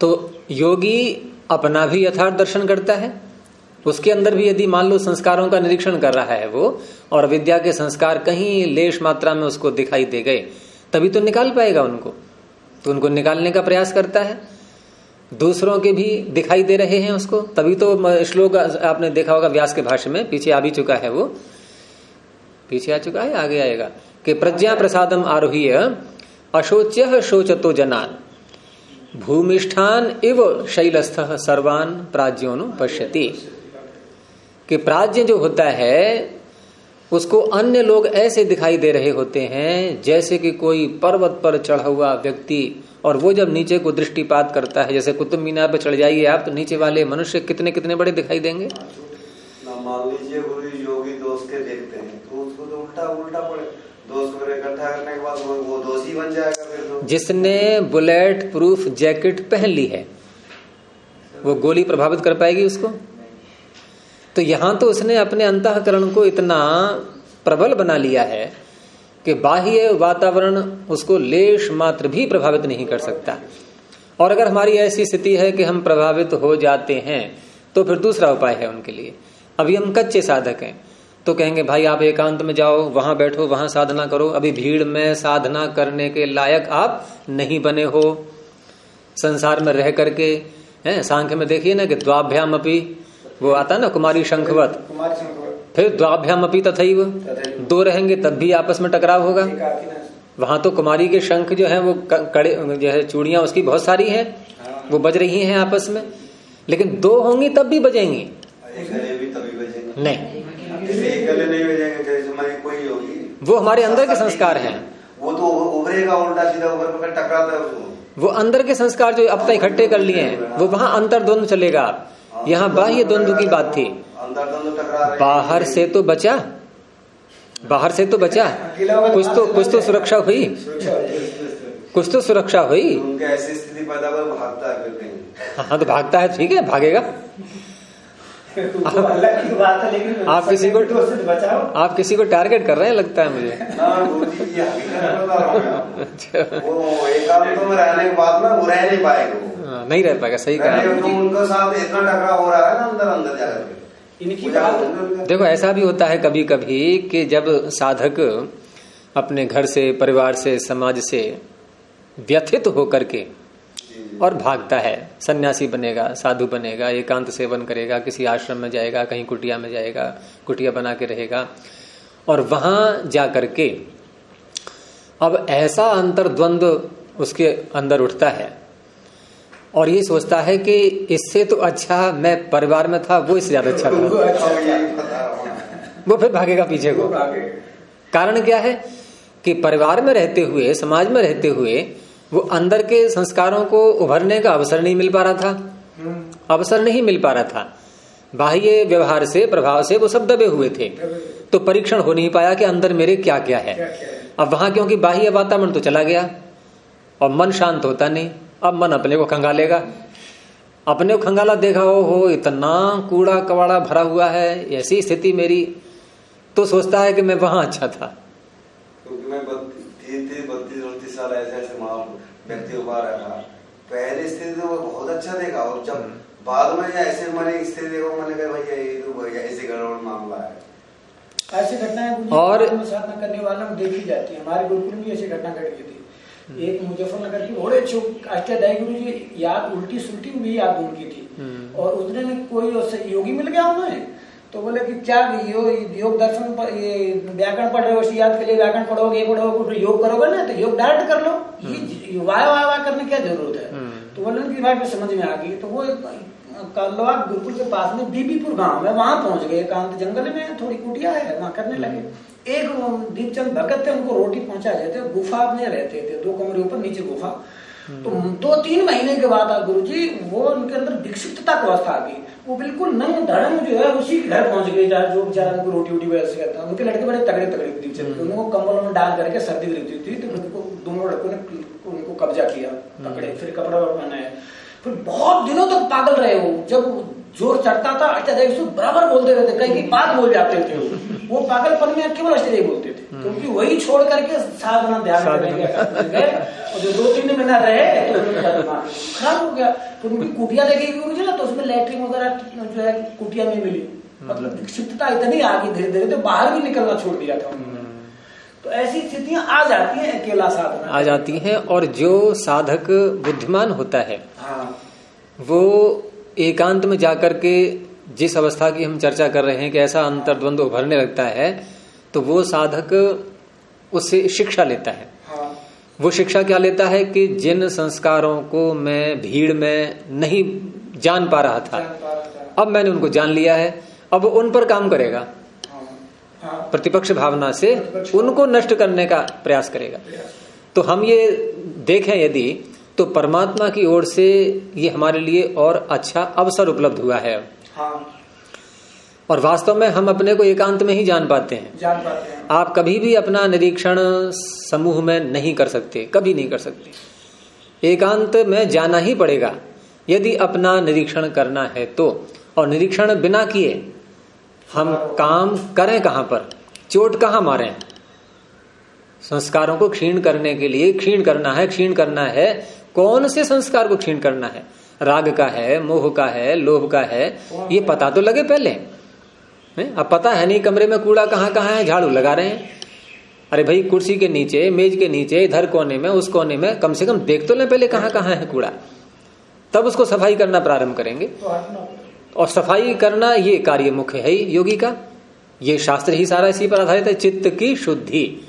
तो योगी अपना भी यथार्थ दर्शन करता है, उसके अंदर भी यदि मान लो संस्कारों का निरीक्षण कर रहा है वो, और विद्या के संस्कार कहीं लेश मात्रा में उसको दिखाई दे गए, तभी तो निकाल पाएगा उनको। तो उनको निकालने का प्रयास करता है। दूसरों के भी दिखाई दे रहे हैं उसको, तभी तो श्लोक आपने देखा होगा व्यास के भाष्य में, पीछे आ भी चुका है वो। पीछे आ चुका है, आगे आएगा। कि प्रज्ञा प्रसादम आरोह्य अशोच्य शोचतो जनान। भूमिष्ठान इव शैलस्थ सर्वान प्राज्योनु पश्यति। कि प्राज्य जो होता है, उसको अन्य लोग ऐसे दिखाई दे रहे होते हैं, जैसे कि कोई पर्वत पर चढ़ा हुआ व्यक्ति और वो जब नीचे को दृष्टिपात करता है, जैसे कुतुब मीनार पर चढ़ जाइए आप तो नीचे वाले मनुष्य कितने कितने बड़े दिखाई देंगे? मान लीजिए योगी दोष के देखते हैं तो उसको तो उल्टा उल्टा इकट्ठा करने के बाद वो, दोषी बन जाएगा फिर तो। जिसने बुलेट प्रूफ जैकेट पहन ली है वो गोली प्रभावित कर पाएगी उसको? तो यहाँ तो उसने अपने अंतकरण को इतना प्रबल बना लिया है कि बाह्य वातावरण उसको लेश मात्र भी प्रभावित नहीं कर सकता। और अगर हमारी ऐसी स्थिति है कि हम प्रभावित हो जाते हैं तो फिर दूसरा उपाय है उनके लिए। अभी हम कच्चे साधक हैं। तो कहेंगे भाई आप एकांत में जाओ वहाँ बैठो वहाँ साधना करो। अभी भीड़ में साधना करने के लायक आप नहीं बने हो। संसार में रह करके हैं सांख्य में देखिए ना कि द्वाभ्याम अपी वो आता ना कुमारी शंखवत। फिर द्वाभ्याम अपी तथैव। तथैव। दो रहेंगे तब भी आपस में टकराव होगा। वहाँ तो कुमारी के शंख जो है वो कड़े जो है चूड़ियाँ उसकी बहुत सारी है। वो बज रही हैं आपस में। लेकिन दो होंगी तब भी बजेंगी। भी तभी बजेंगे। नहीं। किसी गले नहीं बजेंगे हमारी कोई होगी वो हमारे अंदर के संस्कार हैं। वो तो उभरेगा उल्टा सीधा उभर कर टकराता है उसको। वो अंदर के संस्कार जो अब तक इकट्ठे कर लिए हैं वो वहाँ अंतर द्वंद चलेगा। यहाँ बाह्य द्वंद्व की बात थी। हैं। बाहर से तो बचा। बाहर से तो बचा। कुछ तो कुछ तो सुरक्षा हुई। कुछ तो सुरक्षा हुई। ऐसी स्थिति पैदा भागता है हाँ तो भागता है ठीक है भागेगा। की बात है लेकिन आप किसी को- बचाओ। आप किसी को टारगेट कर रहे हैं लगता है मुझे? हाँ, बता रहा हूँ मैं आपको। वो एकांत में रहने के बाद में वो रह नहीं पाएगा वो। नहीं रह पाएगा सही कहा तो साथ इतना टकराव हो रहा है ना अंदर अंदर जाकर इनकी वो जाकर बात उनके- देखो ऐसा भी होता है कभी कभी कि जब साधक अपने घर से परिवार से समाज से व्यथित होकर के और भागता है सन्यासी बनेगा साधु बनेगा एकांत सेवन करेगा किसी आश्रम में जाएगा कहीं कुटिया में जाएगा कुटिया बना के रहेगा और वहाँ जा करके अब ऐसा अंतर्द्वंद उसके अंदर उठता है और ये सोचता है कि इससे तो अच्छा मैं परिवार में था वो इससे ज़्यादा अच्छा था अच्छा अब है। यही बता रहा हूँ मैं। वो फिर भागेगा पीछे को कारण क्या है कि परिवार में रहते हुए समाज में रहते हुए वो अंदर के संस्कारों को उभरने का अवसर नहीं मिल पा रहा था। हम्म। अवसर नहीं मिल पा रहा था। बाह्य व्यवहार से प्रभाव से वो सब दबे हुए थे। तो परीक्षण हो नहीं पाया कि अंदर मेरे क्या क्या है। अब वहाँ क्योंकि बाह्य वातावरण तो चला गया और मन शांत होता नहीं अब मन अपने को खंगालेगा। अपने को खंगाला देखा हो हो इतना कूड़ा कवाड़ा भरा हुआ है ऐसी स्थिति मेरी तो सोचता है कि मैं वहाँ अच्छा था। क्योंकि मैं तीस बत्तीस उनतीस साल ऐसे ऐसे माँ व्यक्ति पा रहा पहली स्थिति तो वो बहुत अच्छा देखा और जब बाद में ऐसे मैंने स्थिति देखा मैंने कहा भैया ये तो भैया ऐसे गड़बड़ मामला है। ऐसी घटनाएँ और- और साधना करने वालों में देखी जाती है। हमारे गुरुकुल में भी ऐसी घटना घट गई थी। एक मुजफ्फरनगर की बड़े चौक अष्टाध्यायी गुरु जी याद उल्टी सुल्टी भी याद उनकी थी। और उस दिन कोई योगी मिल गया उन्हें? तो बोले कि क्या यो, योग दर्शन पर ये व्याकरण पढ़ रहे हो उसी याद के लिए व्याकरण पढ़ोगे ये पढ़ोगे फिर योग करोगे ना तो योग डायरेक्ट कर लो। ये वाह वाह वाह करने क्या ज़रूरत है? तो बोले कि भाई समझ में आ गई। तो वो कलवा गुरुकुल के पास में बीबीपुर गाँव है वहाँ पहुँच गए। एकांत जंगल में थोड़ी कुटिया है वहाँ करने लगे। एक दीपचंद भगत थे उनको रोटी पहुँचा थे गुफा में रहते थे दो कमरे ऊपर नीचे गुफा। तो दो तीन महीने के बाद गुरु जी वो उनके अंदर विक्षिप्तता की अवस्था आ गई। वो बिल्कुल नंग धड़म जो है उसी के घर पहुँच गए जहाँ जो बेचारा उनको रोटी वोटी वैसे करता उनके लड़के बड़े तगड़े तगड़े दीपचंद के उनको कंबल में डाल करके सर्दी रहती थी तो उनको दोनों लड़कों ने उनको कब्जा किया पकड़े फिर कपड़ा पहनाया फिर बहुत दिनों तक पागल रहे हो जब ज़ोर चढ़ता था अष्टाध्यायी बराबर बोलते रहते कहीं की बात बोल जाते थे वो। वो पागलपन में केवल अष्टाध्यायी बोलते थे। क्योंकि वही छोड़ करके साधना ध्यान गए और जो दो तीन महीना रहे तो खराब हो गया। फिर उनकी कुटिया देखी मुझे ना तो उसमें लैट्रिन वगैरह जो है कुटिया में मिली। मतलब विक्षिप्तता इतनी आ गई धीरे धीरे तो बाहर भी निकलना छोड़ दिया था तो ऐसी स्थितियाँ आ जाती हैं अकेला साधना। आ जाती हैं और जो साधक बुद्धिमान होता है हाँ। वो एकांत में जाकर के जिस अवस्था की हम चर्चा कर रहे हैं कि ऐसा अंतर्द्वंद उभरने लगता है तो वो साधक उससे शिक्षा लेता है। हाँ। वो शिक्षा क्या लेता है कि जिन संस्कारों को मैं भीड़ में नहीं जान पा रहा था। पा रहा था। अब मैंने उनको जान लिया है। अब उन पर काम करेगा। हाँ। हाँ। प्रतिपक्ष भावना से उनको नष्ट करने का प्रयास करेगा। तो हम ये देखें यदि तो परमात्मा की ओर से ये हमारे लिए और अच्छा अवसर उपलब्ध हुआ है। हाँ। और वास्तव में हम अपने को एकांत में ही जान पाते हैं। जान पाते हैं। आप कभी भी अपना निरीक्षण समूह में नहीं कर सकते कभी नहीं कर सकते। एकांत में जाना ही पड़ेगा यदि अपना निरीक्षण करना है तो। और निरीक्षण बिना किए हम काम करें कहाँ पर? चोट कहाँ मारें? संस्कारों को क्षीण करने के लिए क्षीण करना है क्षीण करना है। कौन से संस्कार को क्षीण करना है? राग का है मोह का है लोभ का है ये पता तो लगे पहले। है? अब पता है, नहीं, कमरे में कूड़ा कहाँ कहाँ है? झाड़ू लगा रहे हैं। अरे भाई, कुर्सी के नीचे, मेज के नीचे, इधर कोने में, उस कोने में, कम से कम देख तो लें पहले कहाँ कहाँ है कूड़ा। तब उसको सफ़ाई करना प्रारंभ करेंगे। और सफ़ाई करना ये कार्य मुख्य है ही, योगी का। ये शास्त्र ही सारा इसी पर आधारित है, चित्त की शुद्धि।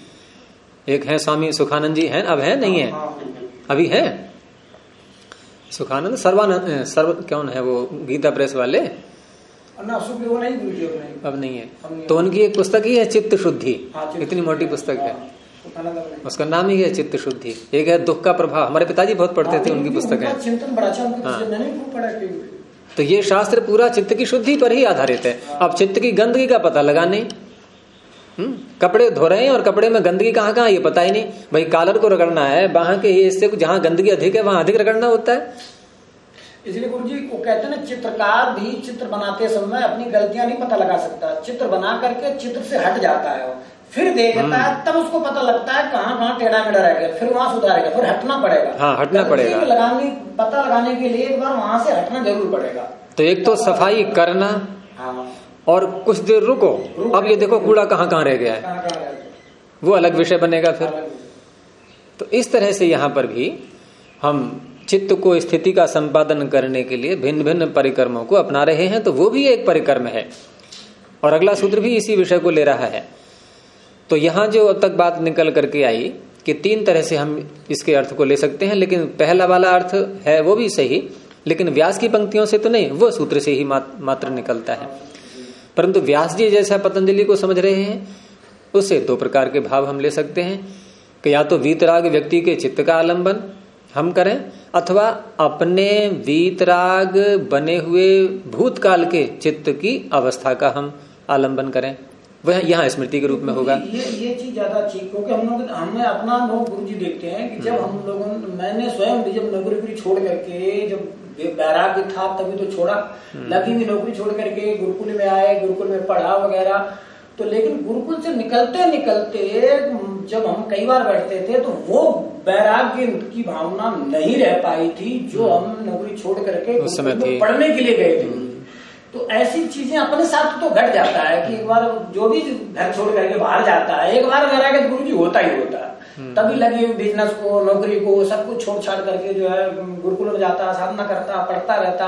एक है स्वामी सुखानंद जी, हैं? अब है? नहीं हाँ? अभी है? सुखानंद, सर्वानंद सर्व कौन है वो, गीता प्रेस वाले? अब नहीं नहीं है। नहीं। तो उनकी एक पुस्तक ही है चित्त शुद्धि। हाँ, इतनी मोटी पुस्तक है। हाँ, नहीं। उसका नाम ही है चित्त शुद्धि। एक है दुख का प्रभाव। हमारे पिताजी बहुत पढ़ते हाँ, थे उनकी पुस्तक अच्छा हाँ। नहीं कि तो ये शास्त्र पूरा चित्त की शुद्धि पर ही आधारित है। अब चित्त की गंदगी का पता लगाने हम्म? कपड़े धो रहे हैं और कपड़े में गंदगी कहाँ कहाँ ये पता ही नहीं। भाई कालर को रगड़ना है बाह के इससे जहाँ गंदगी अधिक है वहाँ अधिक रगड़ना होता है। इसलिए गुरु जी को कहते हैं ना चित्रकार भी चित्र बनाते समय अपनी गलतियाँ नहीं पता लगा सकता। चित्र बना करके चित्र से हट जाता है वो। फिर देखता है तब उसको पता लगता है कहाँ कहाँ टेढ़ा मेढ़ा रह गया फिर वहाँ सुधारेगा फिर हटना पड़ेगा। हाँ, हटना पड़ेगा। लगाने पता लगाने के लिए एक बार वहाँ से हटना ज़रूर पड़ेगा। तो एक तो सफ़ाई करना हाँ। और कुछ देर रुको। अब ये देखो कूड़ा कहाँ कहाँ रह गया है। वो अलग विषय बनेगा फिर। तो इस तरह से यहाँ पर भी हम चित्त को स्थिति का संपादन करने के लिए भिन्न भिन्न परिक्रमों को अपना रहे हैं तो वो भी एक परिक्रम है। और अगला सूत्र भी इसी विषय को ले रहा है। तो यहाँ जो अब तक बात निकल करके आई कि तीन तरह से हम इसके अर्थ को ले सकते हैं लेकिन पहला वाला अर्थ है वो भी सही लेकिन व्यास की पंक्तियों से तो नहीं वो सूत्र से ही मात, मात्र निकलता है। परंतु व्यास जी जैसा पतंजलि को समझ रहे हैं उससे दो प्रकार के भाव हम ले सकते हैं कि या तो वीतराग व्यक्ति के चित्त का आलंबन हम करें? अथवा अपने वीतराग बने हुए भूतकाल के चित्त की अवस्था का हम आलंबन करें। वह यहाँ स्मृति के रूप में होगा। ये ये चीज़ ज़्यादा अच्छी क्योंकि हम लोग हमें अपना अनुभव गुरु जी देखते हैं कि जब हम लोगों मैंने स्वयं भी जब नौकरी छोड़ करके जब बैराग था तभी तो छोड़ा। लगी भी नौकरी छोड़ करके गुरुकुल में आए गुरुकुल में पढ़ा वगैरह तो लेकिन गुरुकुल से निकलते निकलते जब हम कई बार बैठते थे तो वो वैराग्य की भावना नहीं रह पाई थी जो हम नौकरी छोड़ करके उस समय थी। पढ़ने के लिए गए थे। तो ऐसी चीज़ें अपने साथ तो घट जाता है कि एक बार जो भी घर छोड़ करके बाहर जाता है एक बार वैराग्य गुरु जी होता ही होता। है तभी लगे बिज़नेस को नौकरी को सब कुछ छोड़ छाड़ करके जो है गुरुकुल में जाता साधना करता पढ़ता रहता।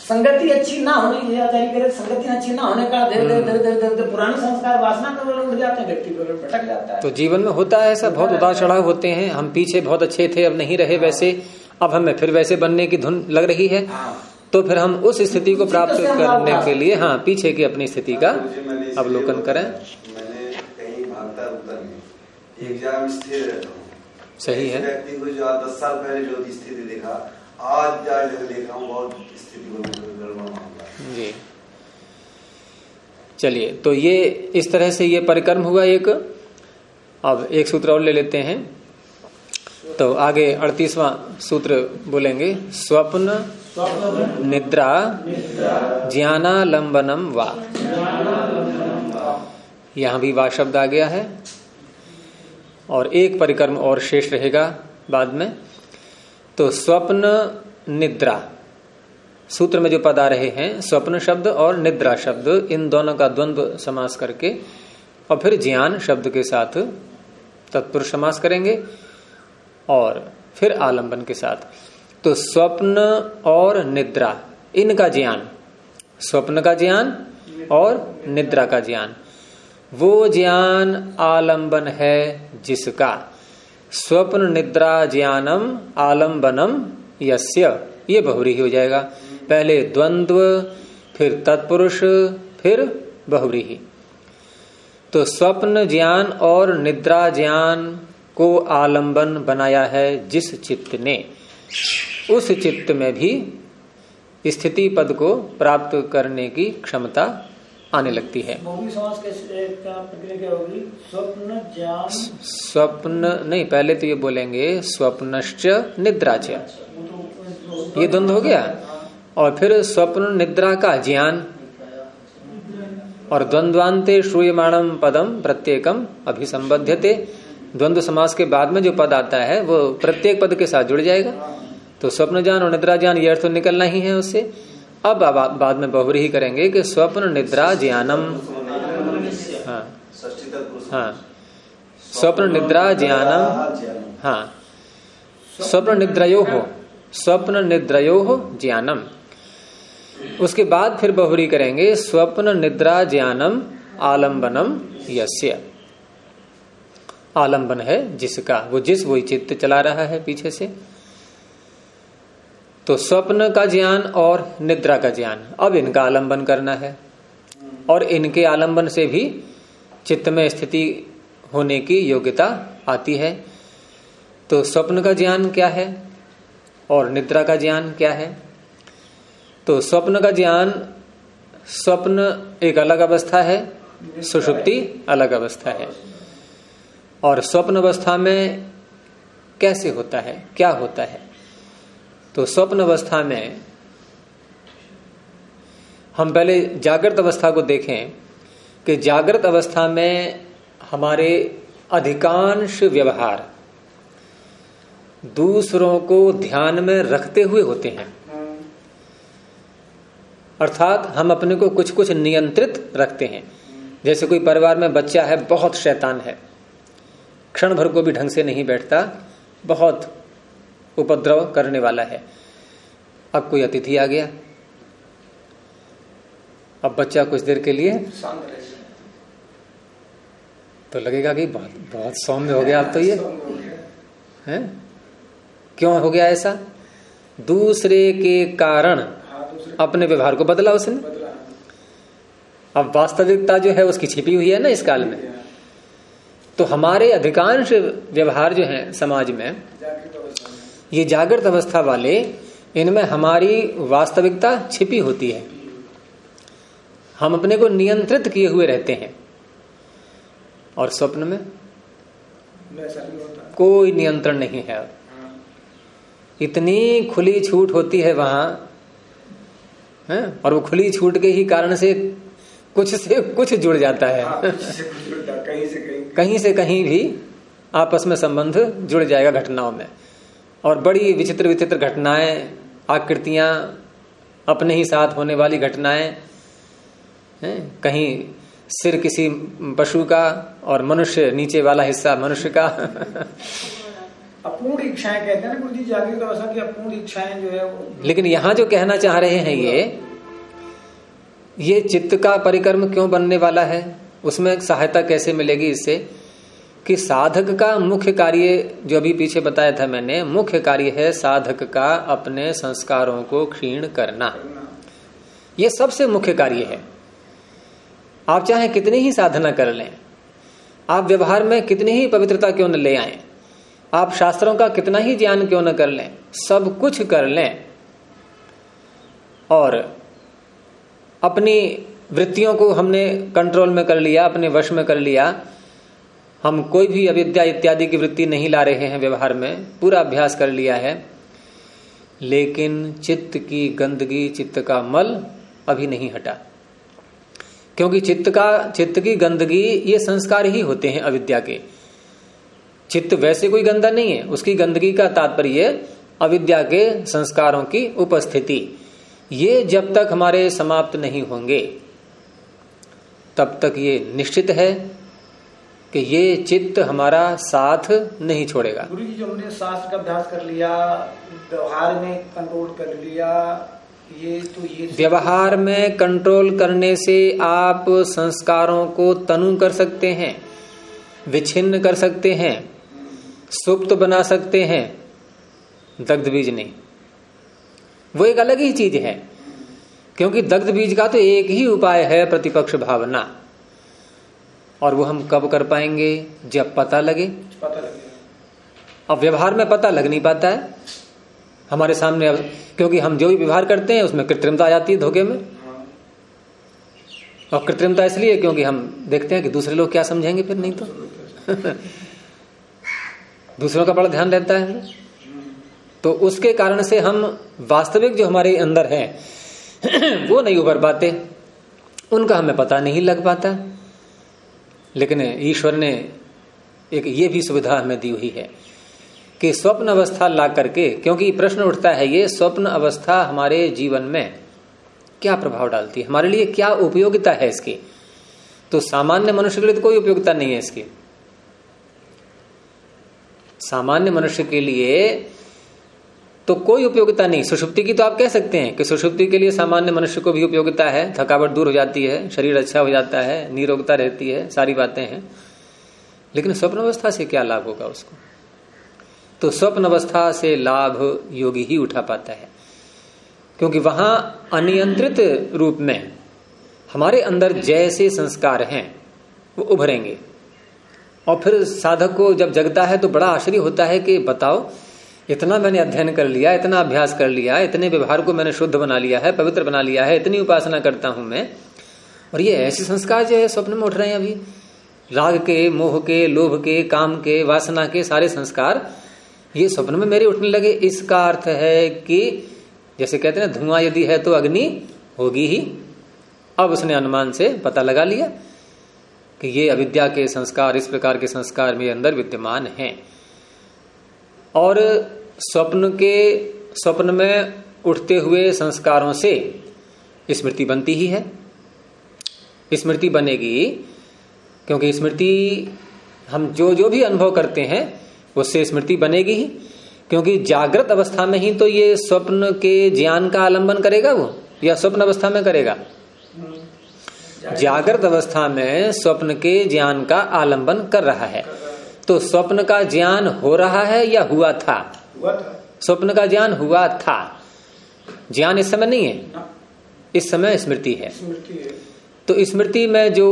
संगति अच्छी ना होने की आचार्य करे संगति अच्छी ना होने का धीरे धीरे धीरे धीरे धीरे धीरे पुराने संस्कार वासना के उड़ जाते हैं व्यक्ति को भटक जाता है। तो जीवन में होता है ऐसा बहुत उतार चढ़ाव होते हैं हम पीछे बहुत अच्छे थे अब नहीं रहे वैसे अब हमें फिर वैसे बनने की धुन लग रही है। हाँ। तो फिर हम उस स्थिति को प्राप्त करने के लिए हाँ। पीछे की अपनी स्थिति का इसलिए अवलोकन करें। मैंने कहीं भागता रुकता नहीं। एग्ज़ाम स्थिर सही है। व्यक्ति को जो दस साल पहले जो स्थिति देखा आज जब देखा हूँ, बहुत स्थिति को जी। चलिए तो ये इस तरह से ये परिक्रम हुआ एक। अब एक सूत्र और ले लेते हैं। तो आगे अड़तीसवां सूत्र बोलेंगे। स्वप्न, निद्रा, ज्ञानालंबनम वा। यहाँ भी वा शब्द आ गया है। और एक परिक्रम और शेष रहेगा बाद में। तो स्वप्न निद्रा। सूत्र में जो पद आ रहे हैं, स्वप्न शब्द और निद्रा शब्द, इन दोनों का द्वंद्व समास करके और फिर ज्ञान शब्द के साथ तत्पुरुष समास करेंगे और फिर आलंबन के साथ। तो स्वप्न और निद्रा, इनका ज्ञान, स्वप्न का ज्ञान और निद्रा का ज्ञान। वो ज्ञान आलंबन है जिसका। स्वप्न निद्रा ज्ञानम आलंबनम यस्य। ये बहुरी ही जाएगा। पहले द्वंद्व, फिर तत्पुरुष, फिर बहुरी ही। तो स्वप्न ज्ञान और निद्रा ज्ञान को आलंबन बनाया है जिस चित्त ने। उस चित्त में भी स्थिति पद को प्राप्त करने की क्षमता आने लगती है। स्वप्न ज्ञान। नहीं पहले तो ये बोलेंगे स्वप्नश्च निद्राच ये द्वंद्व हो गया? और फिर स्वप्न निद्रा का ज्ञान। और द्वंद्वान्ते श्रूयमाणम पदम प्रत्येकम अभिसंबध्यते। द्वंद्व समास के बाद में जो पद आता है वो प्रत्येक पद के साथ जुड़ जाएगा। तो स्वप्न ज्ञान और निद्रा ज्ञान ये अर्थ निकलना ही है उससे। अब बाद में बहुरी ही करेंगे कि स्वप्न निद्रा ज्ञानम। हाँ। हाँ। स्वप्न निद्रा ज्ञानम। हाँ। स्वप्न निद्रयो हो। स्वप्न निद्रयो हो ज्ञानम। उसके बाद फिर बहुरी करेंगे स्वप्न निद्रा ज्ञानम आलंबनम यस्य। आलंबन है जिसका, वो जिस, वही चित्त चला रहा है पीछे से। तो स्वप्न का ज्ञान और निद्रा का ज्ञान। अब इनका आलंबन करना है। और इनके आलंबन से भी चित्त में स्थिति होने की योग्यता आती है। तो स्वप्न का ज्ञान क्या है? और निद्रा का ज्ञान क्या है? तो स्वप्न का ज्ञान, स्वप्न एक अलग अवस्था है, सुषुप्ति अलग अवस्था है। और स्वप्न अवस्था में कैसे होता है? क्या होता है? तो स्वप्न अवस्था में हम पहले जागृत अवस्था को देखें कि जागृत अवस्था में हमारे अधिकांश व्यवहार दूसरों को ध्यान में रखते हुए होते हैं। अर्थात हम अपने को कुछ कुछ नियंत्रित रखते हैं। जैसे कोई परिवार में बच्चा है, बहुत शैतान है। क्षण भर को भी ढंग से नहीं बैठता, बहुत उपद्रव करने वाला है। अब कोई अतिथि आ गया। अब बच्चा कुछ देर के लिए तो लगेगा कि बहुत बहुत सौम्य हो गया अब तो ये। है? क्यों हो गया ऐसा? दूसरे के कारण अपने व्यवहार को बदला उसने। अब वास्तविकता जो है उसकी छिपी हुई है ना इस काल में। तो हमारे अधिकांश व्यवहार जो है समाज में ये जागृत अवस्था वाले इनमें हमारी वास्तविकता छिपी होती है। हम अपने को नियंत्रित किए हुए रहते हैं। और स्वप्न में होता कोई नियंत्रण नहीं है। हाँ। इतनी खुली छूट होती है वहाँ है? और वो खुली छूट के ही कारण से कुछ से कुछ जुड़ जाता है। हाँ, कुछ से जुड़ता, कहीं से कहीं। कहीं से कहीं भी आपस में संबंध जुड़ जाएगा घटनाओं में। और बड़ी विचित्र विचित्र घटनाएँ आकृतियाँ अपने ही साथ होने वाली घटनाएँ हैं कहीं सिर किसी पशु का और मनुष्य नीचे वाला हिस्सा मनुष्य का। अपूर्ण इच्छाएँ कहते हैं ना गुरु जी जागृत अवस्था की अपूर्ण इच्छाएँ जो है वो लेकिन यहाँ जो कहना चाह रहे हैं ये ये चित्त का परिक्रम क्यों बनने वाला है? उसमें सहायता कैसे मिलेगी इससे? कि साधक का मुख्य कार्य, जो अभी पीछे बताया था मैंने, मुख्य कार्य है साधक का अपने संस्कारों को क्षीण करना। यह सबसे मुख्य कार्य है। आप चाहे कितनी ही साधना कर लें, आप व्यवहार में कितनी ही पवित्रता क्यों न ले आए, आप शास्त्रों का कितना ही ज्ञान क्यों न कर लें, सब कुछ कर लें। और अपनी वृत्तियों को हमने कंट्रोल में कर लिया, अपने वश में कर लिया हम कोई भी अविद्या इत्यादि की वृत्ति नहीं ला रहे हैं व्यवहार में, पूरा अभ्यास कर लिया है। लेकिन चित्त की गंदगी, चित्त का मल अभी नहीं हटा। क्योंकि चित्त का, चित्त की गंदगी ये संस्कार ही होते हैं अविद्या के। चित्त वैसे कोई गंदा नहीं है, उसकी गंदगी का तात्पर्य अविद्या के संस्कारों की उपस्थिति। ये जब तक हमारे समाप्त नहीं होंगे, तब तक ये निश्चित है। कि ये चित्त हमारा साथ नहीं छोड़ेगा। गुरु जी जो हमने शास्त्र का अभ्यास कर लिया व्यवहार में कंट्रोल कर लिया ये तो ये व्यवहार में कंट्रोल करने से आप संस्कारों को तनु कर सकते हैं विच्छिन्न कर सकते हैं सुप्त बना सकते हैं दग्ध बीज नहीं। वो एक अलग ही चीज़ है क्योंकि दग्ध बीज का तो एक ही उपाय है प्रतिपक्ष भावना। और वो हम कब कर पाएँगे? जब पता लगे। पता लगेगा अब व्यवहार में पता लग नहीं पाता है। हमारे सामने अब, क्योंकि हम जो भी व्यवहार करते हैं, उसमें कृत्रिमता आ जाती है धोखे में। और कृत्रिमता इसलिए क्योंकि हम देखते हैं कि दूसरे लोग क्या समझेंगे फिर, नहीं तो। दूसरों का बड़ा ध्यान रहता है। तो उसके कारण से हम वास्तविक जो हमारे अंदर है, वो नहीं उभर पाते। उनका हमें पता नहीं लग पाता। लेकिन ईश्वर ने एक ये भी सुविधा हमें दी हुई है कि स्वप्न अवस्था ला करके, क्योंकि प्रश्न उठता है, ये स्वप्न अवस्था हमारे जीवन में क्या प्रभाव डालती है? हमारे लिए क्या उपयोगिता है इसकी? तो सामान्य मनुष्य के लिए तो कोई उपयोगिता नहीं है इसकी। सामान्य मनुष्य के लिए तो कोई उपयोगिता नहीं। सुषुप्ति की तो आप कह सकते हैं कि सुषुप्ति के लिए सामान्य मनुष्य को भी उपयोगिता है। थकावट दूर हो जाती है, शरीर अच्छा हो जाता है, निरोगता रहती है, सारी बातें हैं। लेकिन स्वप्न अवस्था से क्या लाभ होगा उसको? तो स्वप्न अवस्था से लाभ योगी ही उठा पाता है। क्योंकि वहाँ अनियंत्रित रूप में हमारे अंदर जैसे संस्कार हैं, वो उभरेंगे। और फिर साधक को जब जगता है तो बड़ा आश्चर्य होता है कि बताओ इतना मैंने अध्ययन कर लिया, इतना अभ्यास कर लिया, इतने व्यवहार को मैंने शुद्ध बना लिया है, पवित्र बना लिया है, इतनी उपासना करता हूँ मैं। और ये ऐसे संस्कार जो है, स्वप्न में उठ रहे हैं अभी। राग के, मोह के, लोभ के, काम के, वासना के सारे संस्कार, ये स्वप्न में मेरे उठने लगे। इसका अर्थ है कि, जैसे कहते हैं धुआँ यदि है तो अग्नि होगी ही। अब उसने अनुमान से पता लगा लिया कि ये अविद्या के संस्कार, इस प्रकार के संस्कार मेरे अंदर विद्यमान हैं। और स्वप्न के स्वप्न में उठते हुए संस्कारों से स्मृति बनती ही है। स्मृति बनेगी क्योंकि स्मृति हम जो जो भी अनुभव करते हैं, उससे स्मृति बनेगी ही। क्योंकि जागृत अवस्था में ही तो ये स्वप्न के ज्ञान का आलंबन करेगा वो, या स्वप्न अवस्था में करेगा? जागृत अवस्था में स्वप्न के ज्ञान का आलंबन कर रहा है। तो स्वप्न का ज्ञान हो रहा है या हुआ था? स्वप्न का ज्ञान हुआ था। ज्ञान इस समय नहीं है। इस समय स्मृति है। स्मृति है। तो स्मृति में जो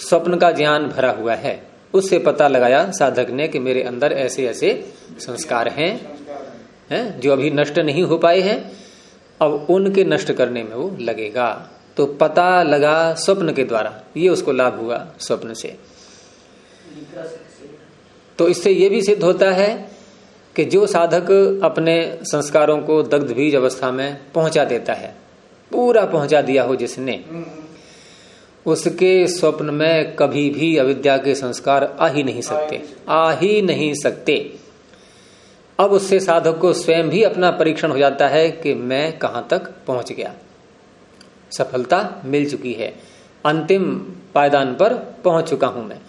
स्वप्न का ज्ञान भरा हुआ है उससे पता लगाया साधक ने कि मेरे अंदर ऐसे ऐसे संस्कार हैं है। हैं जो अभी नष्ट नहीं हो पाए हैं। अब उनके नष्ट करने में वो लगेगा। तो पता लगा स्वप्न के द्वारा। ये उसको लाभ हुआ स्वप्न से तो इससे ये भी सिद्ध होता है कि जो साधक अपने संस्कारों को दग्ध बीज अवस्था में पहुँचा देता है, पूरा पहुँचा दिया हो जिसने, उसके स्वप्न में कभी भी अविद्या के संस्कार आ ही नहीं सकते, आ ही नहीं सकते। अब उससे साधक को स्वयं भी अपना परीक्षण हो जाता है कि मैं कहाँ तक पहुँच गया। सफलता मिल चुकी है, अंतिम पायदान पर पहुँच चुका हूँ मैं।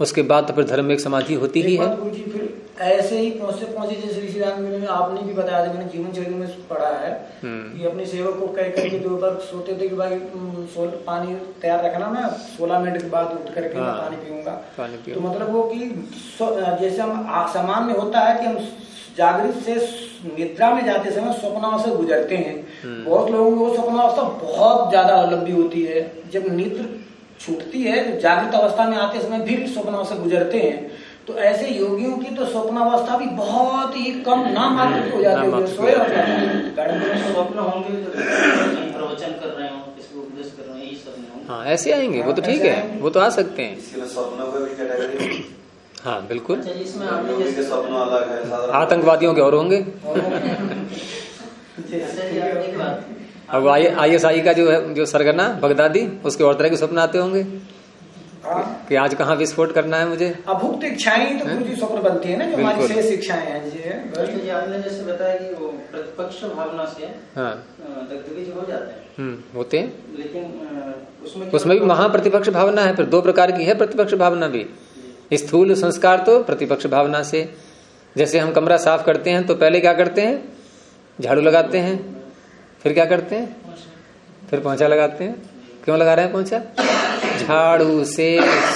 उसके बाद तो फिर धर्म में एक समाधि होती ही है ऐसे ही पहुँचे पहुँचे जैसे ऋषि रामगिरी में आपने भी बताया था मैंने जीवन चरित्र में पढ़ा है हम्म। कि अपने सेवक को कह करके दो बार सोते थे कि भाई पानी तैयार रखना मैं सोलह मिनट के बाद उठ करके हाँ। पानी पीऊँगा तो मतलब वो कि जैसे हम सामान्य होता है कि हम जागृत से निद्रा में जाते समय स्वप्नावस्था गुजरते हैं हम्म। बहुत लोगों को वो स्वप्नावस्था बहुत ज़्यादा लंबी होती है जब निद्र छूटती है तो जागृत अवस्था में आते समय फिर स्वप्नावस्था गुजरते हैं तो ऐसे योगियों की तो स्वप्नावस्था भी बहुत ही कम नाम मात्र हो जाती है सोए हो जाते हैं। तो स्वप्न होंगे जो प्रवचन कर रहे हो हो हाँ ऐसे आएँगे वो तो ठीक है वो तो आ सकते हैं। इसके लिए स्वप्नों को भी कैटेगरी हाँ बिल्कुल। अच्छा है आतंकवादियों के और होंगे? अब आई एस आई का जो है जो सरगना बगदादी उसके और तरह के स्वप्न आते होंगे। हाँ। कि आज कहाँ विस्फोट करना है मुझे? अभुक्त इच्छाएँ तो गुरु जी स्वप्न बनती है ना जो हमारी। शेष इच्छाएँ हैं जी जी आपने जैसे बताया कि वो प्रतिपक्ष भावना से हाँ। दग्धबीज हो जाते हैं। हम्म होते हैं। लेकिन उसमें क्या उसमें भी है? महाप्रतिपक्ष भावना है फिर दो प्रकार की है प्रतिपक्ष भावना भी। स्थूल संस्कार तो प्रतिपक्ष भावना से। जैसे हम कमरा साफ़ करते हैं तो पहले क्या करते हैं? झाड़ू लगाते हैं। फिर क्या करते हैं? फिर पोंछा लगाते हैं। क्यों लगा रहे हैं पोंछा? झाड़ू से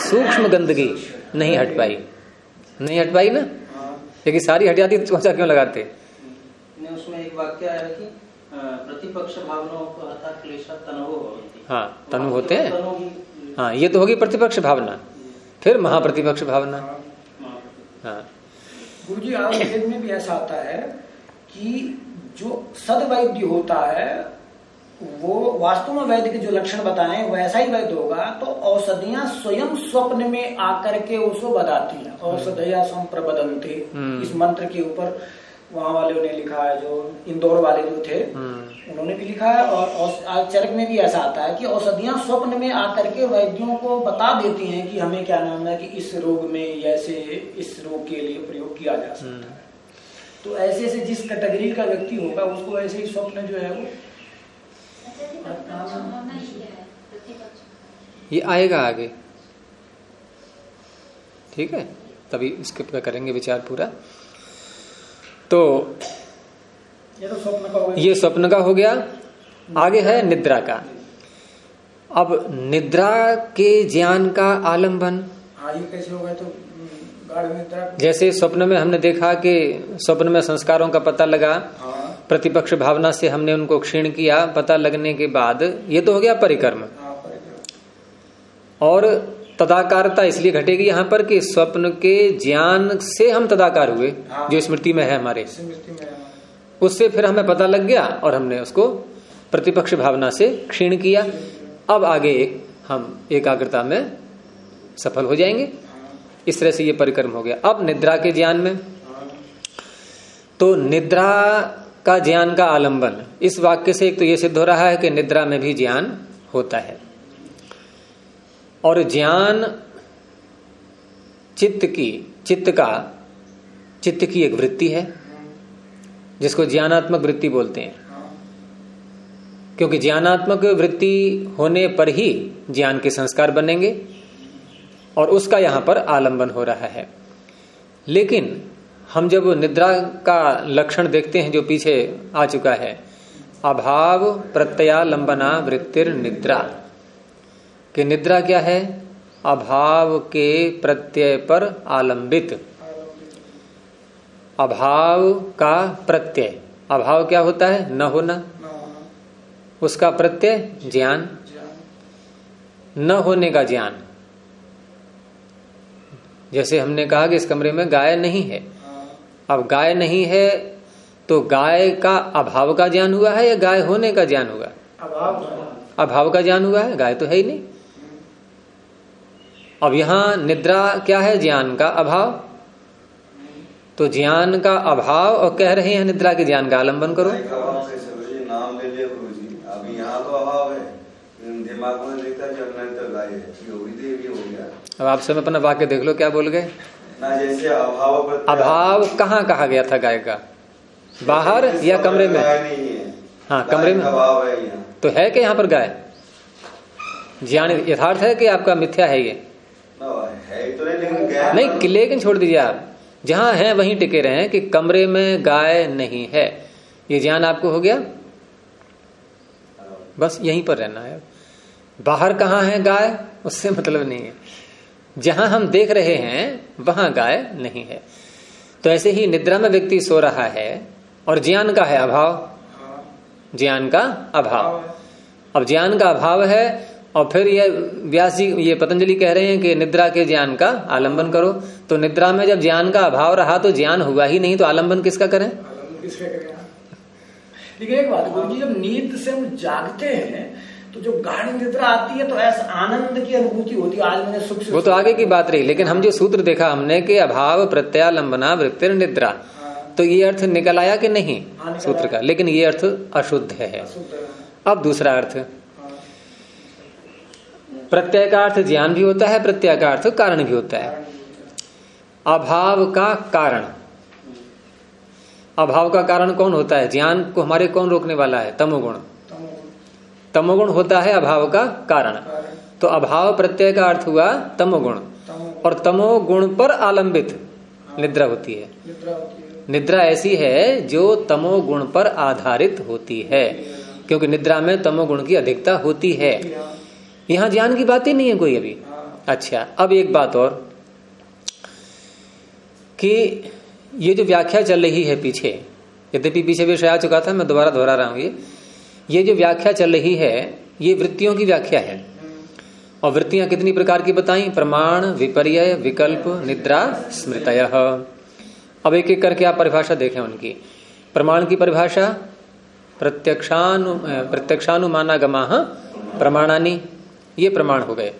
सूक्ष्म गंदगी नहीं हट पाई। नहीं हट पाई ना? लेकिन सारी हट जाती तो पोंछा क्यों लगाते? ने उसमें एक वाक्य है कि प्रतिपक्ष भावनाओं को अथा क्लेश तनव होती हाँ। तनु होते हैं। हाँ ये तो होगी प्रतिपक्ष भावना। फिर महाप्रतिपक्ष भावना। हाँ गुरु जी आयुर्वेद में भी ऐसा आता है कि जो सदवैद्य होता है वो वास्तव में वैद्य के जो लक्षण बताए वैसा ही वैद्य होगा तो औषधियाँ स्वयं स्वप्न में आकर के उसको बताती हैं। औषधया संप्रबदंते हम्म। इस मंत्र के ऊपर वहाँ वाले ने लिखा है जो इंदौर वाले जो थे हम्म। उन्होंने भी लिखा है और चरक में भी ऐसा आता है कि औषधियाँ स्वप्न में आकर के वैद्यों को बता देती हैं कि हमें क्या नाम है कि इस रोग में ऐसे इस रोग के लिए प्रयोग किया जा सकता है। तो ऐसे ऐसे जिस कैटेगरी का व्यक्ति होगा उसको ऐसे ही स्वप्न जो है वो अच्छा ही है प्रतिपक्ष। ये आएगा आगे। ठीक है तभी इसके ऊपर करेंगे विचार पूरा। तो ये तो स्वप्न का होगा ये स्वप्न का हो गया। आगे है निद्रा का। अब निद्रा के ज्ञान का आलंबन। हाँ ये कैसे होगा तो जैसे स्वप्न में हमने देखा कि स्वप्न में संस्कारों का पता लगा, प्रतिपक्ष भावना से हमने उनको क्षीण किया, पता लगने के बाद ये तो हो गया परिक्रम और तदाकारता इसलिए घटेगी यहाँ पर कि स्वप्न के ज्ञान से हम तदाकार हुए। जो स्मृति में है हमारे। उससे फिर हमें पता लग गया और हमने उसको प्रतिपक्ष भावना से क्षीण किया अब आगे हम एकाग्रता में सफल हो जाएँगे इस तरह से ये परिक्रम हो गया। अब निद्रा के ज्ञान में? तो निद्रा का ज्ञान का आलंबन। इस वाक्य से एक तो ये सिद्ध हो रहा है कि निद्रा में भी ज्ञान होता है। और ज्ञान चित्त की, चित्त का, चित्त की एक वृत्ति है, जिसको ज्ञानात्मक वृत्ति बोलते हैं। क्योंकि ज्ञानात्मक वृत्ति होने पर ही ज्ञान के संस्कार बनेंगे। और उसका यहाँ पर आलंबन हो रहा है। लेकिन हम जब निद्रा का लक्षण देखते हैं जो पीछे आ चुका है, अभाव प्रत्ययालंबना वृत्तिर निद्रा। कि निद्रा क्या है? अभाव के प्रत्यय पर आलंबित। अभाव का प्रत्यय। अभाव क्या होता है? न होना। उसका प्रत्यय ज्ञान। न होने का ज्ञान। जैसे हमने कहा कि इस कमरे में गाय नहीं है। अब गाय नहीं है तो गाय का अभाव का ज्ञान हुआ है या गाय होने का ज्ञान हुआ? अभाव का ज्ञान हुआ है, गाय तो है ही नहीं। अब यहाँ निद्रा क्या है? ज्ञान का अभाव। तो ज्ञान का अभाव और कह रहे हैं निद्रा के ज्ञान का आलंबन करो। तो दिमाग में देखता है तो अब आप सब अपना वाक्य देख लो क्या बोल गए? ना जैसे अभाव अभाव कहाँ कहा गया था गाय का? बाहर या कमरे में? है। कमरे में। अभाव है तो है क्या यहाँ पर गाय? ज्ञान यथार्थ है कि आपका मिथ्या है ये? है तो नहीं लेकिन गाय नहीं कि- लेकिन छोड़ दीजिए आप। जहाँ है वहीं टिके रहे हैं कि कमरे में गाय नहीं है। ये ज्ञान आपको हो गया? बस यहीं पर रहना है। बाहर कहाँ है गाय? उससे मतलब नहीं है। जहाँ हम देख रहे हैं, वहाँ गाय नहीं है। तो ऐसे ही निद्रा में व्यक्ति सो रहा है और ज्ञान का है अभाव। ज्ञान का अभाव। अब ज्ञान का अभाव है और फिर ये व्यास जी, ये पतंजलि कह रहे हैं कि निद्रा के ज्ञान का आलंबन करो। तो निद्रा में जब ज्ञान का अभाव रहा तो ज्ञान हुआ ही नहीं तो आलंबन किसका करें? लेकिन एक बात गुरु जी जब नींद से हम जागते हैं तो जो गाढ़ी निद्रा आती है तो ऐसा आनंद की अनुभूति होती है। आज मैंने सुख से वो तो आगे की बात रही लेकिन हम जो सूत्र देखा हमने कि अभाव प्रत्यालंबना वृत्तिर निद्रा। तो ये अर्थ निकल आया कि नहीं हाँ, सूत्र का? लेकिन ये अर्थ अशुद्ध है। है। अब दूसरा अर्थ। हाँ, प्रत्यय का अर्थ ज्ञान भी होता है प्रत्यय का अर्थ कारण भी होता है। अभाव का कारण। अभाव का कारण कौन होता है? ज्ञान को हमारे कौन रोकने वाला है? तमोगुण। तमोगुण, होता है अभाव का कारण। तो अभाव प्रत्यय का अर्थ हुआ तमोगुण। और तमोगुण पर आलंबित निद्रा होती है। निद्रा ऐसी है जो तमोगुण पर आधारित होती है क्योंकि निद्रा में तमोगुण की अधिकता होती है। यहाँ ज्ञान की बात ही नहीं है कोई अभी। अच्छा अब एक बात और कि ये जो व्याख्या चल रही है पीछे यद्यपि पीछे विषय आ चुका था मैं दोबारा दोहरा रहा हूँ ये। ये जो व्याख्या चल रही है, ये वृत्तियों की व्याख्या है। और वृत्तियाँ कितनी प्रकार की बताई? प्रमाण, विपर्य, विकल्प, निद्रा, स्मृतय। अब एक एक करके आप परिभाषा देखें उनकी। प्रमाण की परिभाषा, प्रत्यक्षानु प्रत्यक्षानुमानागमा प्रमाणानी, ये प्रमाण हो गए।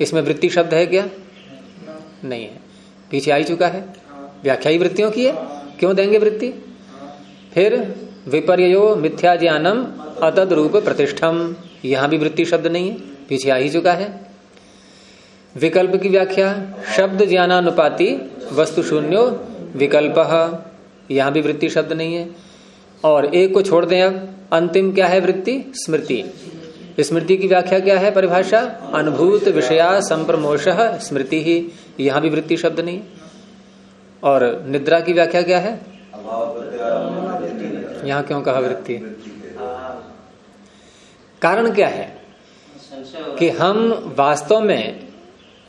इसमें वृत्ति शब्द है क्या? नहीं है। पीछे आ ही चुका है। व्याख्या ही वृत्तियों की है। क्यों देंगे वृत्ति? फिर विपर्यो मिथ्या ज्ञानम अतद रूप प्रतिष्ठम। यहाँ भी वृत्ति शब्द नहीं है, पीछे आ ही चुका है। विकल्प की व्याख्या, शब्द ज्ञानानुपाति वस्तु शून्यो विकल्प। यहाँ भी वृत्ति शब्द नहीं है। और एक को छोड़ दें अब, अंतिम क्या है वृत्ति? स्मृति। स्मृति की व्याख्या क्या है परिभाषा? अनुभूत विषया संप्रमोश स्मृति ही। यहाँ भी वृत्ति शब्द नहीं। और निद्रा की व्याख्या क्या है? यहाँ क्यों कहा वृत्ति? है। कारण क्या है? कि हम वास्तव में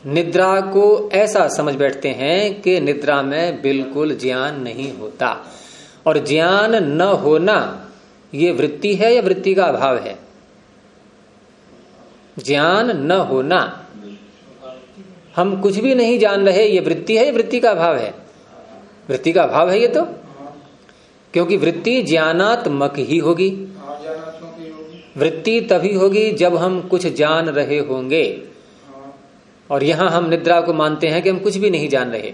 निद्रा को ऐसा समझ बैठते हैं कि निद्रा में बिल्कुल ज्ञान नहीं होता। और ज्ञान न होना ये वृत्ति है या वृत्ति का अभाव है? ज्ञान न होना। हम कुछ भी नहीं जान रहे ये वृत्ति है या वृत्ति का अभाव है? वृत्ति का अभाव है ये तो। क्योंकि वृत्ति ज्ञानात्मक ही होगी। वृत्ति तभी होगी जब हम कुछ जान रहे होंगे। और यहाँ हम निद्रा को मानते हैं कि हम कुछ भी नहीं जान रहे।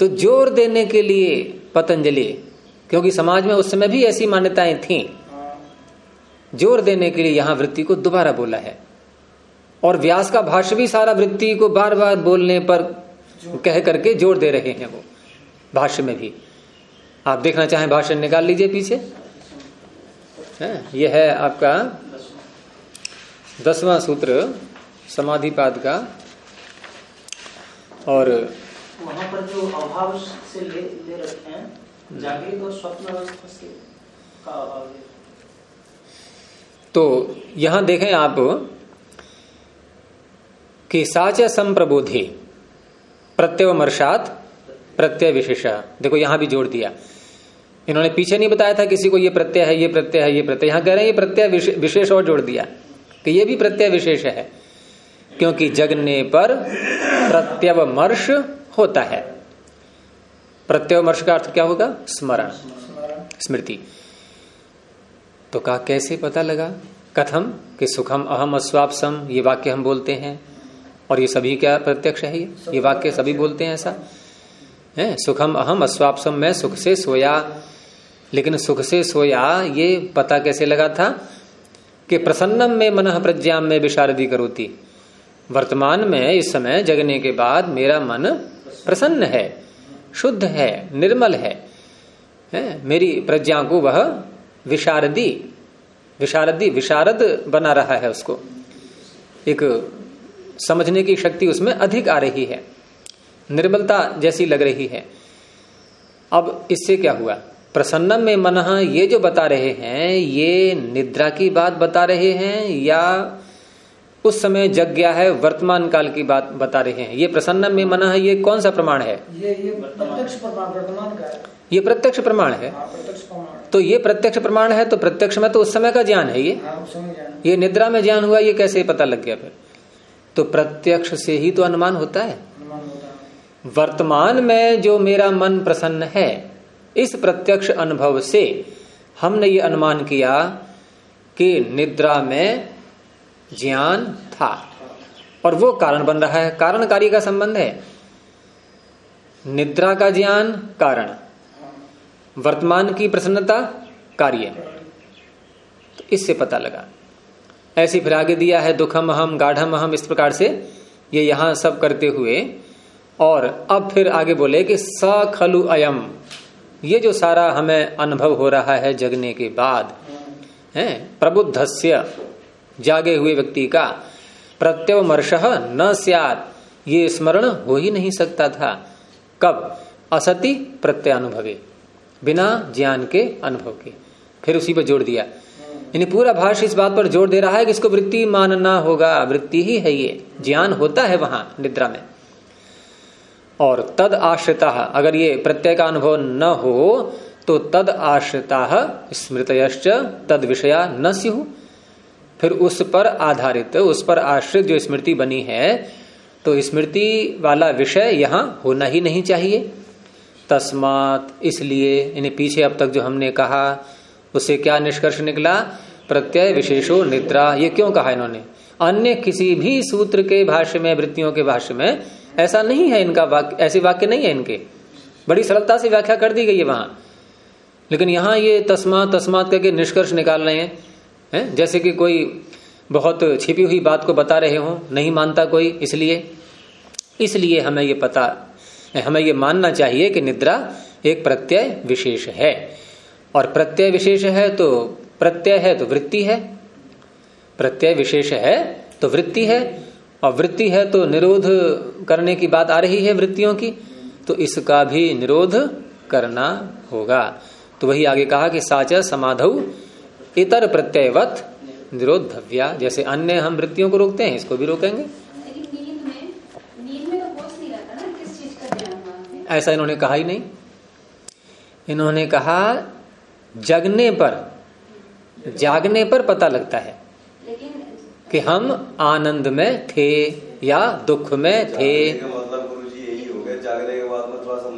तो ज़ोर देने के लिए पतंजलि, क्योंकि समाज में उस समय भी ऐसी मान्यताएँ थीं। ज़ोर देने के लिए यहाँ वृत्ति को दोबारा बोला है। और व्यास का भाष्य भी सारा वृत्ति को बार बार बोलने पर कह करके ज़ोर दे रहे हैं वो, भाष्य में भी। आप देखना चाहें भाषण निकाल लीजिए पीछे। है? यह है आपका दसवां सूत्र समाधिपाद का। और वहाँ पर जो अभाव से ले ले रखे हैं जागृत और स्वप्न अवस्था से का अभाव तो यहाँ देखें आप कि साच संप्रबोधि प्रत्यवमर्षात प्रत्यय विशेष देखो यहाँ भी जोड़ दिया। इन्होंने पीछे नहीं बताया था किसी को ये प्रत्यय है, ये प्रत्यय है, ये प्रत्यय यहाँ कह रहे हैं ये प्रत्यय विशेष और जोड़ दिया कि ये भी प्रत्यय विशेष है, क्योंकि जगने पर प्रत्यवमर्श होता है। प्रत्यवमर्श का अर्थ क्या होगा? स्मरण, स्मृति। तो कहा, कैसे पता लगा? कथम कि सुखम अहम अस्वापसम, ये वाक्य हम बोलते हैं। और ये सभी क्या प्रत्यक्ष है? ये ये वाक्य सभी बोलते हैं ऐसा। है? सुखम अहम अस्वापसम में सुख से सोया। लेकिन सुख से सोया ये पता कैसे लगा था? कि प्रसन्नम में मन प्रज्ञाम में विशारदी करोती। वर्तमान में इस समय जगने के बाद मेरा मन प्रसन्न है शुद्ध है निर्मल है, है? मेरी प्रज्ञा को वह विशारदी विशारदी विशारद बना रहा है उसको। एक समझने की शक्ति उसमें अधिक आ रही है। निर्मलता जैसी लग रही है। अब इससे क्या हुआ? प्रसन्नम में मन ये जो बता रहे हैं ये निद्रा की बात बता रहे हैं या उस समय जग गया है वर्तमान काल की बात बता रहे हैं? ये प्रसन्नम में मन ये कौन सा प्रमाण है? ये ये प्रत्यक्ष प्रमाण का है ये प्रत्यक्ष प्रमाण है। हाँ, तो ये प्रत्यक्ष प्रमाण है तो प्रत्यक्ष में तो उस समय का ज्ञान है ये। हाँ, ये निद्रा में ज्ञान हुआ ये कैसे पता लग गया फिर? तो प्रत्यक्ष से ही तो अनुमान होता है। वर्तमान में जो मेरा मन प्रसन्न है, इस प्रत्यक्ष अनुभव से हमने ये अनुमान किया कि निद्रा में ज्ञान था। और वो कारण बन रहा है। कारण कार्य का संबंध है। निद्रा का ज्ञान कारण। वर्तमान की प्रसन्नता कार्य। तो इससे पता लगा। ऐसे फिर आगे दिया है, दुखम अहम, गाढ़म अहम, इस प्रकार से ये यहाँ सब करते हुए और अब फिर आगे बोले कि स खलु अयम। ये जो सारा हमें अनुभव हो रहा है जगने के बाद, है, प्रबुद्धस्य, जागे हुए व्यक्ति का प्रत्यवमर्श न सियात, ये स्मरण हो ही नहीं सकता था। कब? असति प्रत्यानुभवे, बिना ज्ञान के अनुभव के। फिर उसी पर जोड़ दिया। यानी पूरा भाष्य इस बात पर ज़ोर दे रहा है कि इसको वृत्ति मानना होगा। वृत्ति ही है ये। ज्ञान होता है वहाँ, निद्रा में। और तद आश्रिता, अगर ये प्रत्यय का अनुभव न हो तो तद आश्रिता स्मृतयश्च तद विषया न स्यु। फिर उस पर आधारित, उस पर आश्रित जो स्मृति बनी है तो स्मृति वाला विषय यहाँ होना ही नहीं चाहिए। तस्मात इसलिए इन्हें पीछे अब तक जो हमने कहा, उससे क्या निष्कर्ष निकला? प्रत्यय विशेषो निद्रा, ये क्यों कहा इन्होंने? अन्य किसी भी सूत्र के भाष्य में, वृत्तियों के भाष्य में ऐसा नहीं है इनका वाक्य, ऐसे वाक्य नहीं है इनके। बड़ी सरलता से व्याख्या कर दी गई है वहाँ। लेकिन यहाँ ये तस्मात तस्मात करके निष्कर्ष निकाल रहे हैं, है? जैसे कि कोई बहुत छिपी हुई बात को बता रहे हो, नहीं मानता कोई, इसलिए? इसलिए हमें ये पता, हमें ये मानना चाहिए कि निद्रा एक प्रत्यय विशेष है। और प्रत्यय विशेष है तो प्रत्यय है तो वृत्ति है। प्रत्यय विशेष है तो वृत्ति है और वृत्ति है तो निरोध करने की बात आ रही है वृत्तियों की तो इसका भी निरोध करना होगा। तो वही आगे कहा कि साच समाधव इतर प्रत्ययवत निरोधव्या जैसे अन्य हम वृत्तियों को रोकते हैं इसको भी रोकेंगे। लेकिन नींद में नींद में तो ऐसा इन्होंने कहा ही नहीं। इन्होंने कहा जगने पर जागने पर पता लगता है। कि हम आनंद में थे या दुख में थे। मतलब गुरु जी यही हो गया जागने के बाद में थोड़ा सा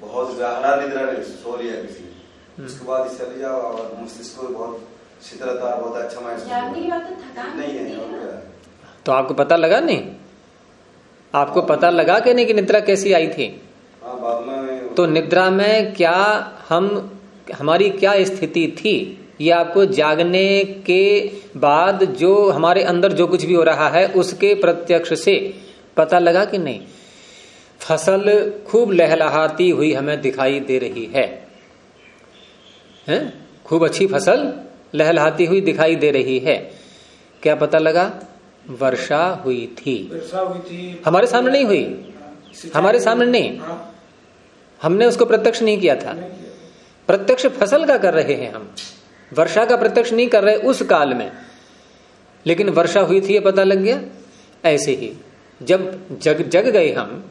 बहुत गहरा निद्रा सो लिया किसी हम्म। उसके बाद चले जाओ और मस्तिष्क को बहुत शीतलता बहुत अच्छा महसूस तो नहीं है और क्या तो आपको पता लगा नहीं? आपको पता लगा कि नहीं कि निद्रा कैसी आई थी? हाँ बाद में तो निद्रा में क्या हम हमारी क्या स्थिति थी? ये आपको जागने के बाद जो हमारे अंदर जो कुछ भी हो रहा है उसके प्रत्यक्ष से पता लगा कि नहीं। फ़सल खूब लहलहाती हुई हमें दिखाई दे रही है। हैं? खूब अच्छी फ़सल लहलहाती हुई दिखाई दे रही है। क्या पता लगा? वर्षा हुई थी। वर्षा हुई थी। हमारे सामने नहीं हुई। हमारे सामने नहीं। हाँ, हमने उसको प्रत्यक्ष नहीं किया था। प्रत्यक्ष फ़सल का कर रहे हैं हम। वर्षा का प्रत्यक्ष नहीं कर रहे उस काल में। लेकिन वर्षा हुई थी, ये पता लग गया? ऐसे ही, जब जग जग गए हम,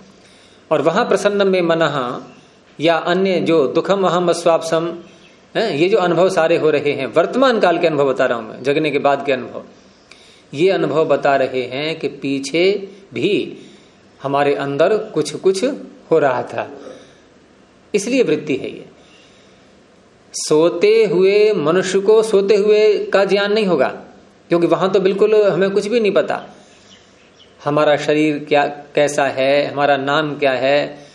और वहाँ प्रसन्न में मनहा या अन्य जो दुखम अहम अस्वापसम, है, ये जो अनुभव सारे हो रहे हैं, वर्तमान काल के अनुभव बता रहा हूँ मैं, जगने के बाद के अनुभव। ये अनुभव बता रहे हैं कि पीछे भी हमारे अंदर कुछ कुछ हो रहा था। इसलिए वृत्ति है ये। सोते हुए मनुष्य को सोते हुए का ज्ञान नहीं होगा क्योंकि वहाँ तो बिल्कुल हमें कुछ भी नहीं पता। हमारा शरीर क्या कैसा है हमारा नाम क्या है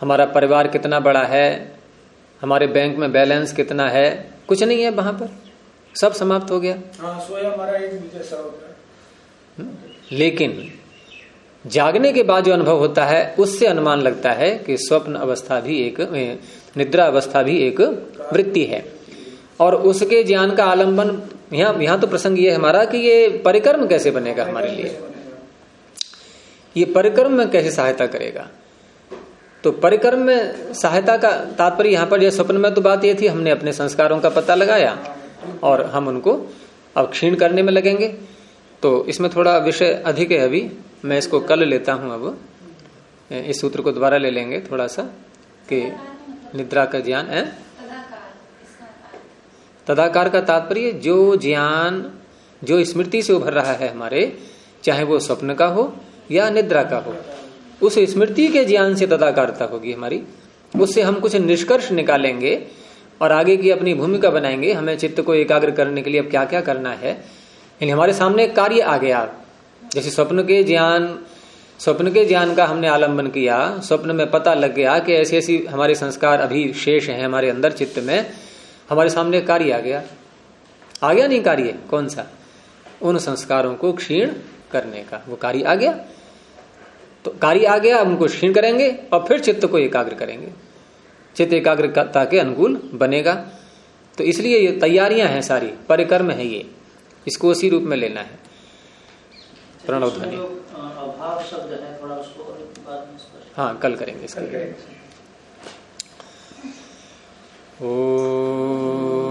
हमारा परिवार कितना बड़ा है हमारे बैंक में बैलेंस कितना है कुछ नहीं है वहाँ पर। सब समाप्त हो गया। हाँ हमारा एक है। लेकिन जागने के बाद जो अनुभव होता है उससे अनुमान लगता है कि स्वप्न अवस्था भी एक निद्रा अवस्था भी एक वृत्ति है। और उसके ज्ञान का आलंबन, यहाँ यहाँ तो प्रसंग ये हमारा कि ये परिक्रम कैसे बनेगा हमारे लिए? ये परिक्रम में कैसे सहायता करेगा? तो परिक्रम में सहायता का तात्पर्य यहाँ पर जैसे स्वप्न में तो बात ये थी, हमने अपने संस्कारों का पता लगाया और हम उनको अब क्षीण करने में लगेंगे। तो इसमें थोड़ा विषय अधिक है अभी, मैं इसको कल लेता हूँ अब। इस सूत्र को दोबारा ले लेंगे थोड़ा सा कि निद्रा का ज्ञान है तदाकार का तात्पर्य जो ज्ञान जो स्मृति से उभर रहा है हमारे चाहे वो स्वप्न का हो या निद्रा का हो उस स्मृति के ज्ञान से तदाकारता होगी हमारी। उससे हम कुछ निष्कर्ष निकालेंगे और आगे की अपनी भूमिका बनाएँगे। हमें चित्त को एकाग्र करने के लिए अब क्या क्या करना है? यानी हमारे सामने कार्य आ गया। जैसे स्वप्न के ज्ञान स्वप्न के ज्ञान का हमने आलंबन किया, स्वप्न में पता लग गया कि ऐसी ऐसी हमारे संस्कार अभी शेष हैं हमारे अंदर चित्त में, हमारे सामने कार्य आ गया। आ गया नहीं कार्य, कौन सा? उन संस्कारों को क्षीण करने का। वो कार्य आ गया। तो कार्य आ गया उनको क्षीण करेंगे और फिर चित्त को एकाग्र करेंगे। चित्त एकाग्रता के अनुकूल बनेगा। तो इसलिए ये तैयारियाँ हैं सारी, परिक्रम है ये। इसको उसी रूप में लेना है। प्रणव ध्वनि। अभाव शब्द है थोड़ा उसको और बाद में हाँ कल करेंगे। इसके ओ